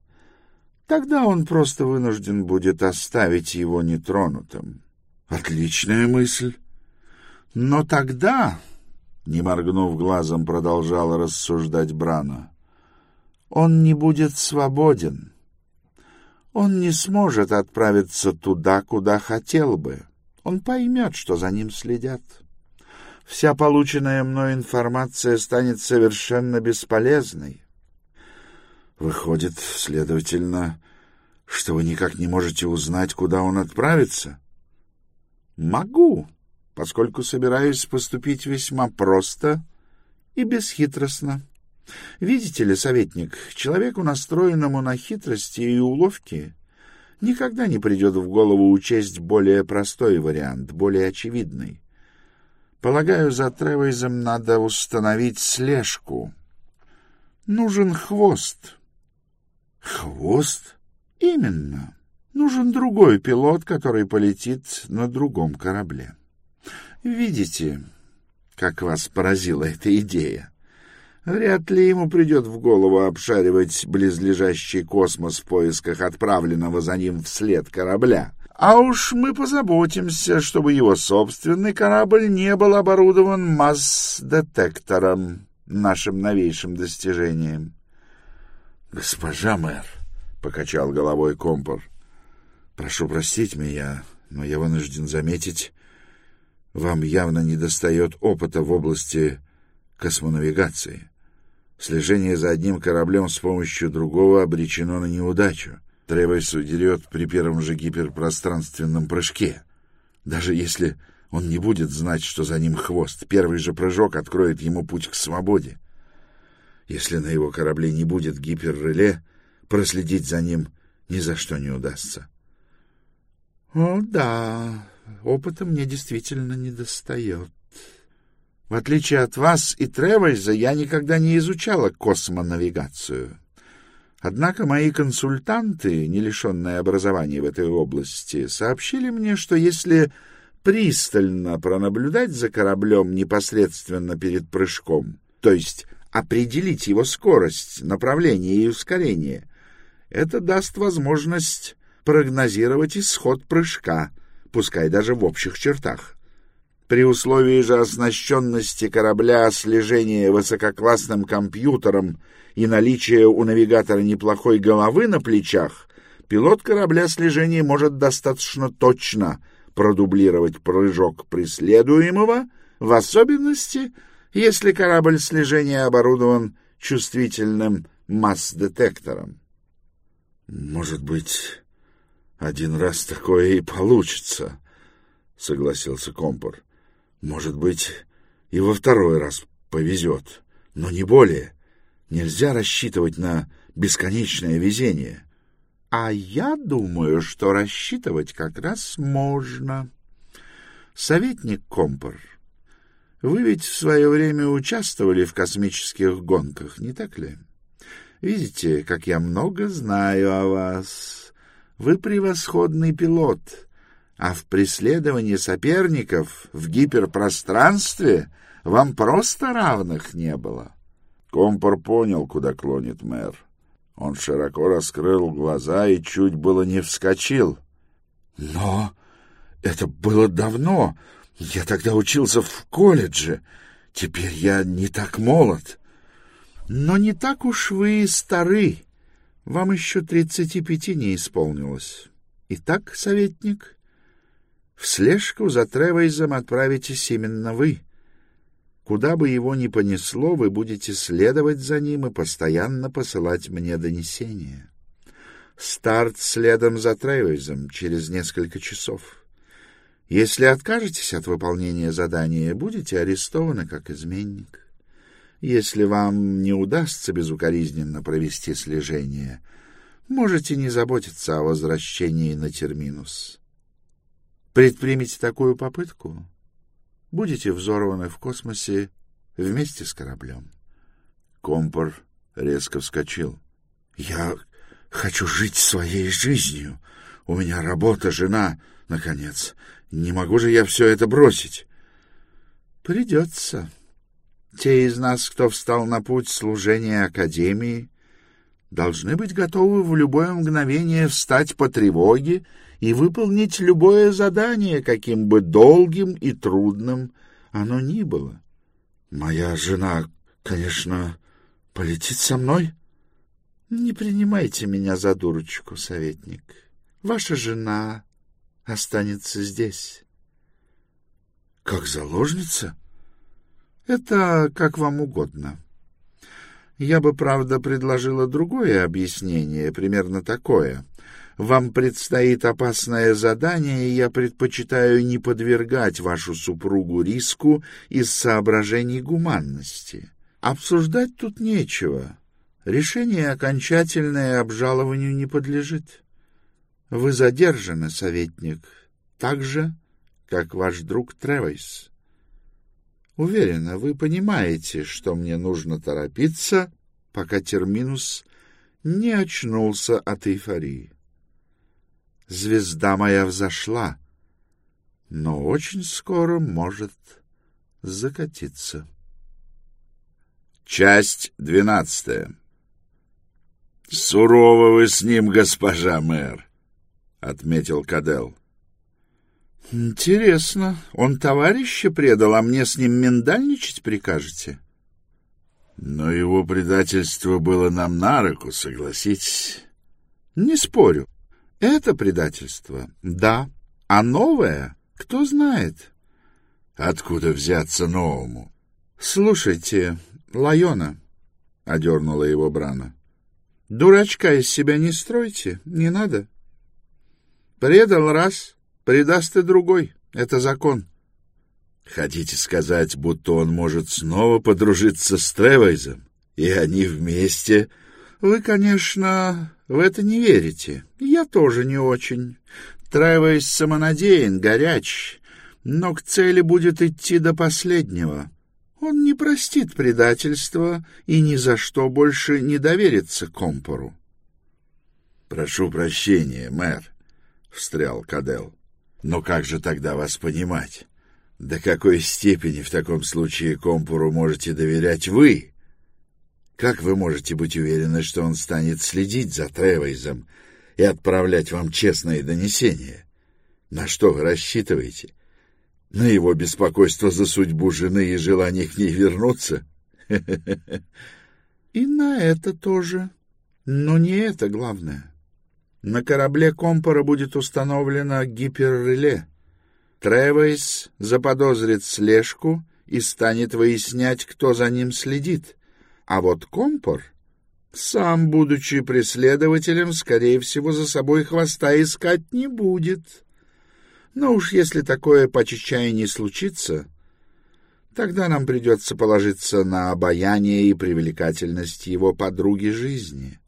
A: Тогда он просто вынужден будет оставить его нетронутым.
B: Отличная мысль.
A: Но тогда, не моргнув глазом, продолжала рассуждать Брана, он не будет свободен. Он не сможет отправиться туда, куда хотел бы. Он поймет, что за ним следят. Вся полученная мной информация станет совершенно бесполезной.
B: Выходит, следовательно, что вы никак не можете узнать, куда он отправится?
A: Могу, поскольку собираюсь поступить весьма просто и бесхитростно. Видите ли, советник, человеку, настроенному на хитрости и уловки, никогда не придет в голову учесть более простой вариант, более очевидный. Полагаю, за Тревейзом надо установить слежку. Нужен хвост.
B: Хвост?
A: Именно. Нужен другой пилот, который полетит на другом корабле. Видите, как вас поразила эта идея? Вряд ли ему придет в голову обшаривать близлежащий космос в поисках отправленного за ним вслед корабля. А уж мы позаботимся, чтобы его собственный корабль не был оборудован масс-детектором, нашим новейшим достижением.
B: «Госпожа мэр», — покачал головой компор, — «прошу простить меня, но я вынужден заметить, Вам явно недостает опыта в области космонавигации. Слежение за одним кораблем с помощью другого обречено на неудачу. Тревойс удерет при первом же гиперпространственном прыжке. Даже если он не будет знать, что за ним хвост, первый же прыжок откроет ему путь к свободе. Если на его корабле не будет гиперреле, проследить за ним ни за что не удастся. — О, да, опыта мне действительно недостает. В отличие от вас и Тревойза, я никогда не изучала космонавигацию. Однако мои консультанты, не лишенные образования в этой области, сообщили мне, что если пристально пронаблюдать за кораблем непосредственно перед прыжком, то есть определить его скорость, направление и ускорение, это даст возможность прогнозировать исход прыжка, пускай даже в общих чертах. При условии же оснащенности корабля слежения высококлассным компьютером и наличия у навигатора неплохой головы на плечах, пилот корабля слежения может достаточно точно продублировать прыжок преследуемого, в особенности, если корабль слежения оборудован чувствительным масс-детектором. «Может быть, один раз такое и получится», — согласился Компор. Может быть, и во второй раз повезет, но не более. Нельзя рассчитывать на бесконечное везение. А я думаю, что рассчитывать как раз можно. Советник Компор, вы ведь в свое время участвовали в космических гонках, не так ли? Видите, как я много знаю о вас. Вы превосходный пилот, а в преследовании соперников в гиперпространстве вам просто равных не было.
A: Компор понял, куда клонит мэр. Он широко раскрыл глаза и чуть было не вскочил.
B: — Но это было давно. Я тогда учился в колледже. Теперь я не так молод. Но не так уж вы стары. Вам еще тридцати пяти не исполнилось. Итак, советник, в слежку за Тревейзом отправитесь именно вы. Куда бы его ни понесло, вы будете следовать за ним и постоянно посылать мне донесения. Старт следом за Тревейзом через несколько часов. Если откажетесь от выполнения задания, будете арестованы как изменник. Если вам не удастся безукоризненно провести слежение, можете не заботиться о возвращении на терминус. Предпримите такую попытку, будете взорваны в космосе вместе с кораблем.
A: Компор резко вскочил.
B: — Я хочу жить своей жизнью. У меня работа, жена, наконец. Не могу же я все это бросить? — Придется. Те из нас, кто встал на путь служения Академии, должны быть готовы в любое мгновение встать по тревоге и выполнить любое задание, каким бы долгим и трудным оно ни было. Моя жена, конечно, полетит со мной. Не принимайте меня за дурочку, советник. Ваша жена останется здесь. Как заложница? Это как вам угодно. Я бы, правда, предложила другое объяснение, примерно такое. Вам предстоит опасное задание, и я предпочитаю не подвергать вашу супругу риску из соображений гуманности. Обсуждать тут нечего. Решение окончательное обжалованию не подлежит. Вы задержаны, советник, так же, как ваш друг Тревойс. Уверена, вы понимаете, что мне нужно торопиться, пока терминус не очнулся от эйфории. Звезда моя взошла, но очень скоро может закатиться.
A: Часть двенадцатая «Сурово вы с ним, госпожа мэр», — отметил Кадел.
B: «Интересно, он товарища предал, а мне с ним миндальничать прикажете?»
A: «Но его предательство было нам на руку, согласитесь?»
B: «Не спорю. Это предательство, да. А новое, кто знает. Откуда взяться новому?
A: — Слушайте, Лайона, — одернула его Брана, — дурачка из себя не стройте, не надо. Предал раз, предаст и другой. Это закон.
B: — Хотите сказать, будто он может снова подружиться с Тревайзом? И они вместе...
A: — Вы, конечно, в это не верите. Я тоже не очень. Тревайз самонадеян, горяч, но к цели будет идти до последнего. Он не простит предательства и ни за что больше не доверится Компору.
B: — Прошу прощения, мэр, — встрял Кадел. — Но как же тогда вас понимать? До какой степени в таком случае Компору можете доверять вы? Как вы можете быть уверены, что он станет следить за Тревейзом и отправлять вам честные донесения? На что вы рассчитываете? — на его беспокойство за судьбу жены и желание к ней вернуться?
A: И на это тоже. Но не это главное. На корабле Компора будет установлено гиперреле. Тревейс заподозрит слежку и станет выяснять, кто за ним следит. А вот Компор, сам будучи преследователем, скорее всего, за собой хвоста искать не будет. Но уж если такое по чечаянии случится, тогда нам придется положиться на обаяние и привлекательность его подруги жизни.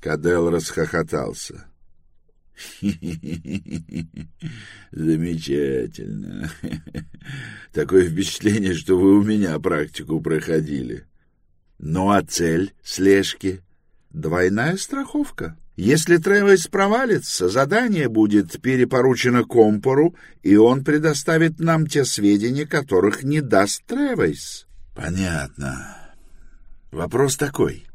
B: Кадел расхохотался. Замечательно. Такое впечатление, что вы у меня практику проходили. Ну а цель слежки?
A: Двойная страховка. Если Тревес провалится, задание будет перепоручено Компору, и он предоставит нам те сведения, которых не даст Тревес.
B: Понятно. Вопрос такой.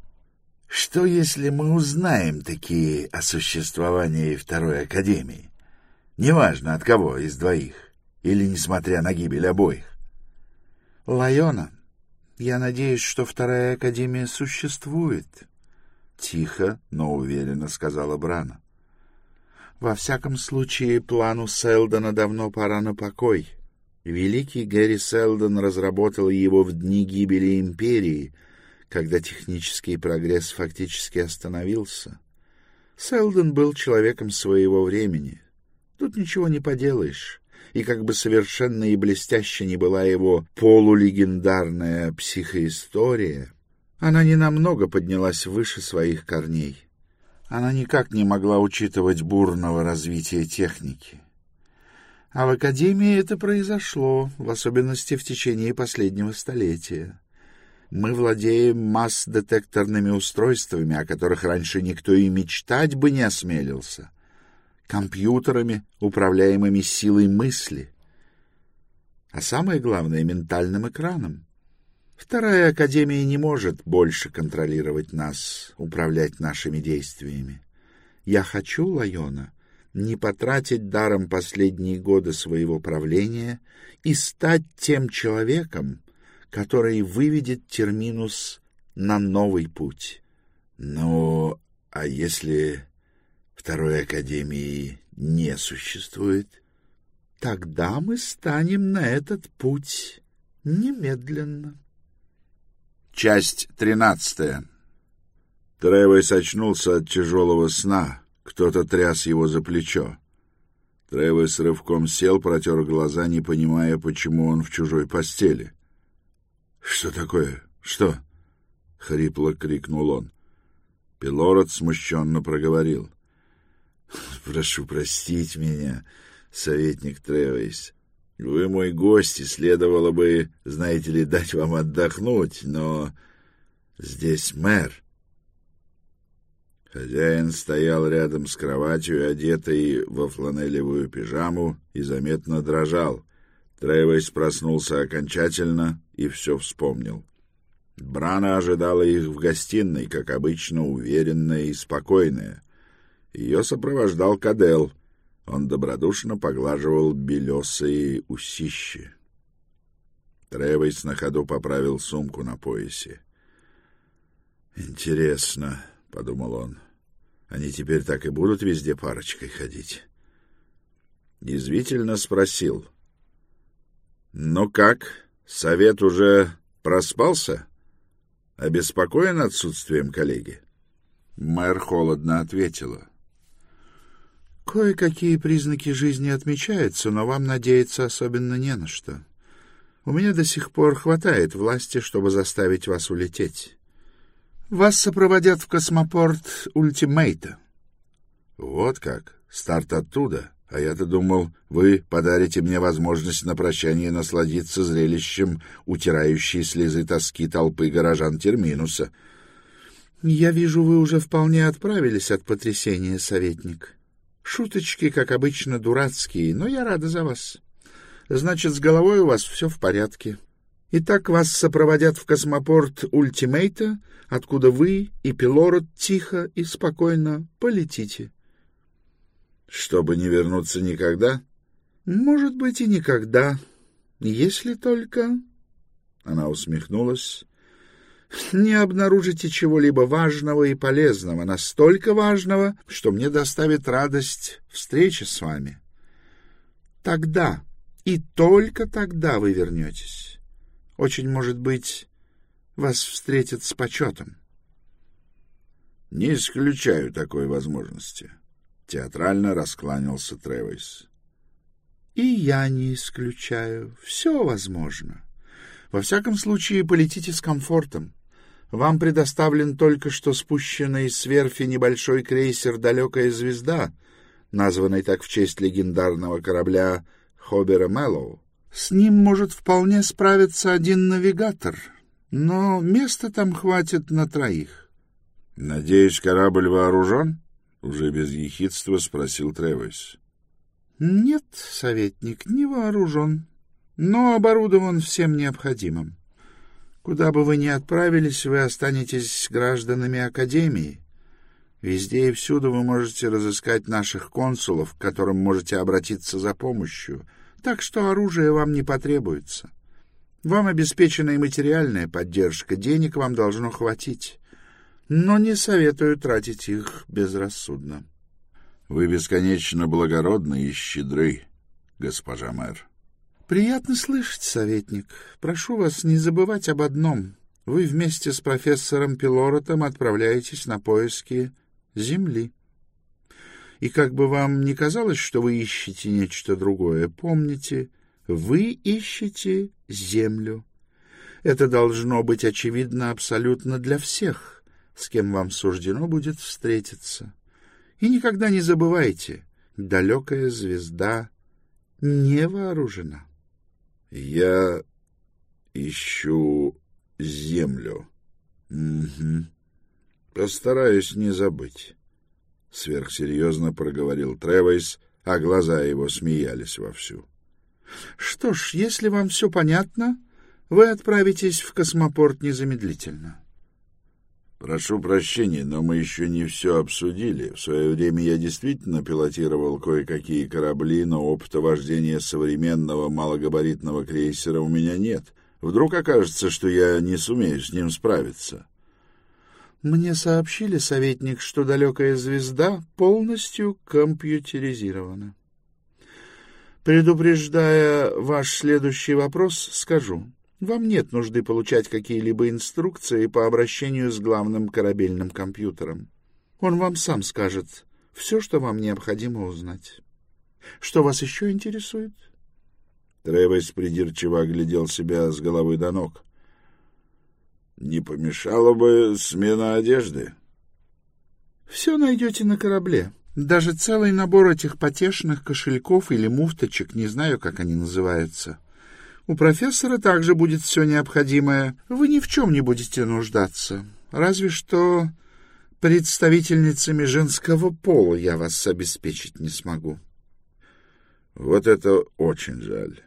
B: Что, если мы узнаем такие о существовании Второй Академии? Неважно, от кого из двоих, или несмотря на гибель обоих.
A: Лайона, я надеюсь, что Вторая Академия существует, — тихо, но уверенно сказала Брана. «Во всяком случае, плану Селдона давно пора на покой. Великий Гэри Селдон разработал его в дни гибели Империи, когда технический прогресс фактически остановился. Селдон был человеком своего времени. Тут ничего не поделаешь» и как бы совершенно и блестяще не была его полулегендарная психоистория, она ненамного поднялась выше своих корней. Она никак не могла учитывать бурного развития техники. А в Академии это произошло, в особенности в течение последнего столетия. Мы владеем масс-детекторными устройствами, о которых раньше никто и мечтать бы не осмелился, компьютерами, управляемыми силой мысли, а самое главное — ментальным экраном. Вторая Академия не может больше контролировать нас, управлять нашими действиями. Я хочу, Лайона, не потратить даром последние годы своего правления и стать тем человеком, который выведет Терминус на новый путь.
B: Но а если Второй Академии не существует?
A: Тогда мы станем на этот путь немедленно.
B: Часть тринадцатая. Тревойс очнулся от тяжелого сна. Кто-то тряс его за плечо. Тревойс рывком сел, протер глаза, не понимая, почему он в чужой постели. — Что такое? Что? — хрипло крикнул он. Пилород смущенно проговорил. — Прошу простить меня, советник Тревойс. Вы мой гость, и следовало бы, знаете ли, дать вам отдохнуть, но здесь мэр. Хозяин стоял рядом с кроватью, одетый во фланелевую пижаму, и заметно дрожал. Тревайз проснулся окончательно и все вспомнил. Бранно ожидала их в гостиной, как обычно, уверенная и спокойная. Ее сопровождал Коделл — он добродушно поглаживал белесые усищи. Тревайз на ходу поправил сумку на поясе. «Интересно», — подумал он, — «они теперь так и будут везде парочкой ходить?» Язвительно спросил.
A: Ну как, совет уже проспался? Обеспокоен отсутствием коллеги? Мэр холодно ответила.
B: Кое-какие признаки жизни отмечаются, но вам надеяться особенно не на что. У меня до сих пор хватает власти, чтобы заставить вас улететь. Вас сопроводят в космопорт Ультимейта.
A: Вот как? Старт оттуда? А я-то думал, вы подарите мне возможность на прощание насладиться зрелищем утирающей слезы тоски толпы горожан Терминуса.
B: Я вижу, вы уже вполне отправились от потрясения, советник. Шуточки, как обычно, дурацкие, но я рада за вас. Значит, с головой у вас все в порядке. Итак, вас сопроводят в космопорт Ультимейта, откуда вы и Пилород тихо и спокойно полетите.
A: Чтобы не вернуться никогда?
B: Может быть, и никогда. Если только... Она усмехнулась. Не обнаружите чего-либо важного и полезного, настолько важного, что мне доставит радость встречи с вами. Тогда, и только тогда вы вернетесь. Очень, может быть, вас встретят с почетом.
A: Не исключаю такой возможности. —— театрально раскланялся Тревис.
B: «И я не исключаю. Все возможно. Во всяком случае, полетите с комфортом. Вам предоставлен только что спущенный с верфи небольшой крейсер «Далекая звезда», названный так в честь легендарного корабля Хобера Мэллоу. С ним может вполне справиться один навигатор, но места там хватит на троих.
A: — Надеюсь, корабль вооружен? Уже без ехидства спросил Тревис.
B: Нет, советник, не вооружен, но оборудован всем необходимым. Куда бы вы ни отправились, вы останетесь гражданами Академии. Везде и всюду вы можете разыскать наших консулов, к которым можете обратиться за помощью, так что оружие вам не потребуется. Вам обеспечена и материальная поддержка, денег вам должно хватить но не советую тратить их безрассудно.
A: — Вы бесконечно благородны и щедры, госпожа мэр.
B: — Приятно слышать, советник. Прошу вас не забывать об одном. Вы вместе с профессором Пилоротом отправляетесь на поиски Земли. И как бы вам ни казалось, что вы ищете нечто другое, помните, вы ищете Землю. Это должно быть очевидно абсолютно для всех с кем вам суждено будет встретиться. И никогда не забывайте, далекая звезда не вооружена.
A: Я ищу землю. Угу. Постараюсь не забыть. Сверхсерьезно проговорил Тревойс, а глаза его смеялись вовсю.
B: Что ж, если вам все понятно, вы отправитесь в космопорт незамедлительно.
A: Прошу прощения, но мы еще не все обсудили. В свое время я действительно пилотировал кое-какие корабли, но опыта вождения современного малогабаритного крейсера у меня нет. Вдруг окажется, что я не сумею с ним справиться.
B: Мне сообщили, советник, что далекая звезда полностью компьютеризирована. Предупреждая ваш следующий вопрос, скажу. Вам нет нужды получать какие-либо инструкции по обращению с главным корабельным компьютером. Он вам сам скажет все, что вам необходимо узнать. Что вас еще интересует?
A: Тревес придирчиво оглядел себя с головы до ног. Не помешало бы смена одежды?
B: Все найдете на корабле. Даже целый набор этих потешных кошельков или муфточек, не знаю, как они называются. У профессора также будет все необходимое. Вы ни в чем не будете нуждаться. Разве что представительницами женского пола я вас обеспечить не смогу.
A: Вот это очень жаль.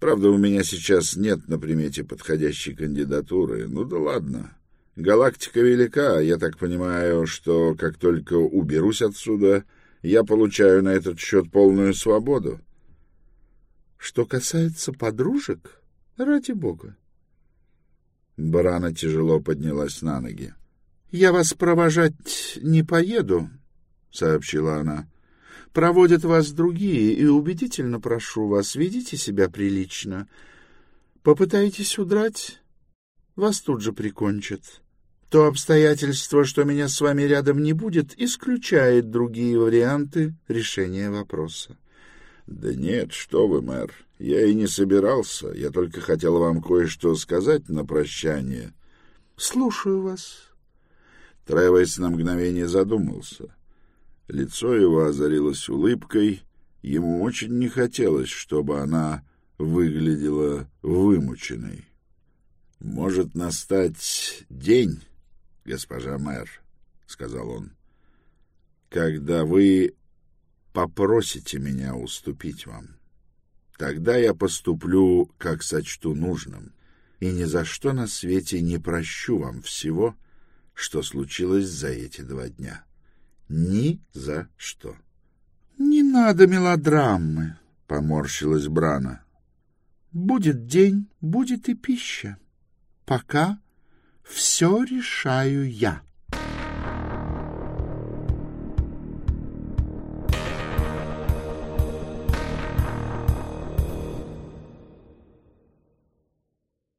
A: Правда, у меня сейчас нет на примете подходящей кандидатуры. Ну да ладно. Галактика велика, я так понимаю, что как только уберусь отсюда, я получаю на этот счет полную свободу.
B: Что касается подружек, ради бога.
A: Брана тяжело поднялась на ноги.
B: — Я вас провожать не поеду, — сообщила она.
C: проводят вас другие, и убедительно прошу вас, ведите себя прилично. Попытайтесь удрать, вас тут же прикончат. То обстоятельство, что меня с вами рядом не будет, исключает другие варианты решения вопроса.
A: — Да нет, что вы, мэр, я и не собирался. Я только хотел вам кое-что сказать на прощание.
C: — Слушаю вас.
A: Тревес на мгновение задумался. Лицо его озарилось улыбкой. Ему очень не хотелось, чтобы она выглядела вымученной. — Может настать день, госпожа мэр, — сказал он, — когда вы попросите меня уступить вам. Тогда я поступлю, как сочту нужным, и ни за что на свете не прощу вам всего, что случилось за эти два дня. Ни за что.
C: — Не надо мелодрамы, — поморщилась Брана. — Будет день, будет и пища. Пока все решаю я.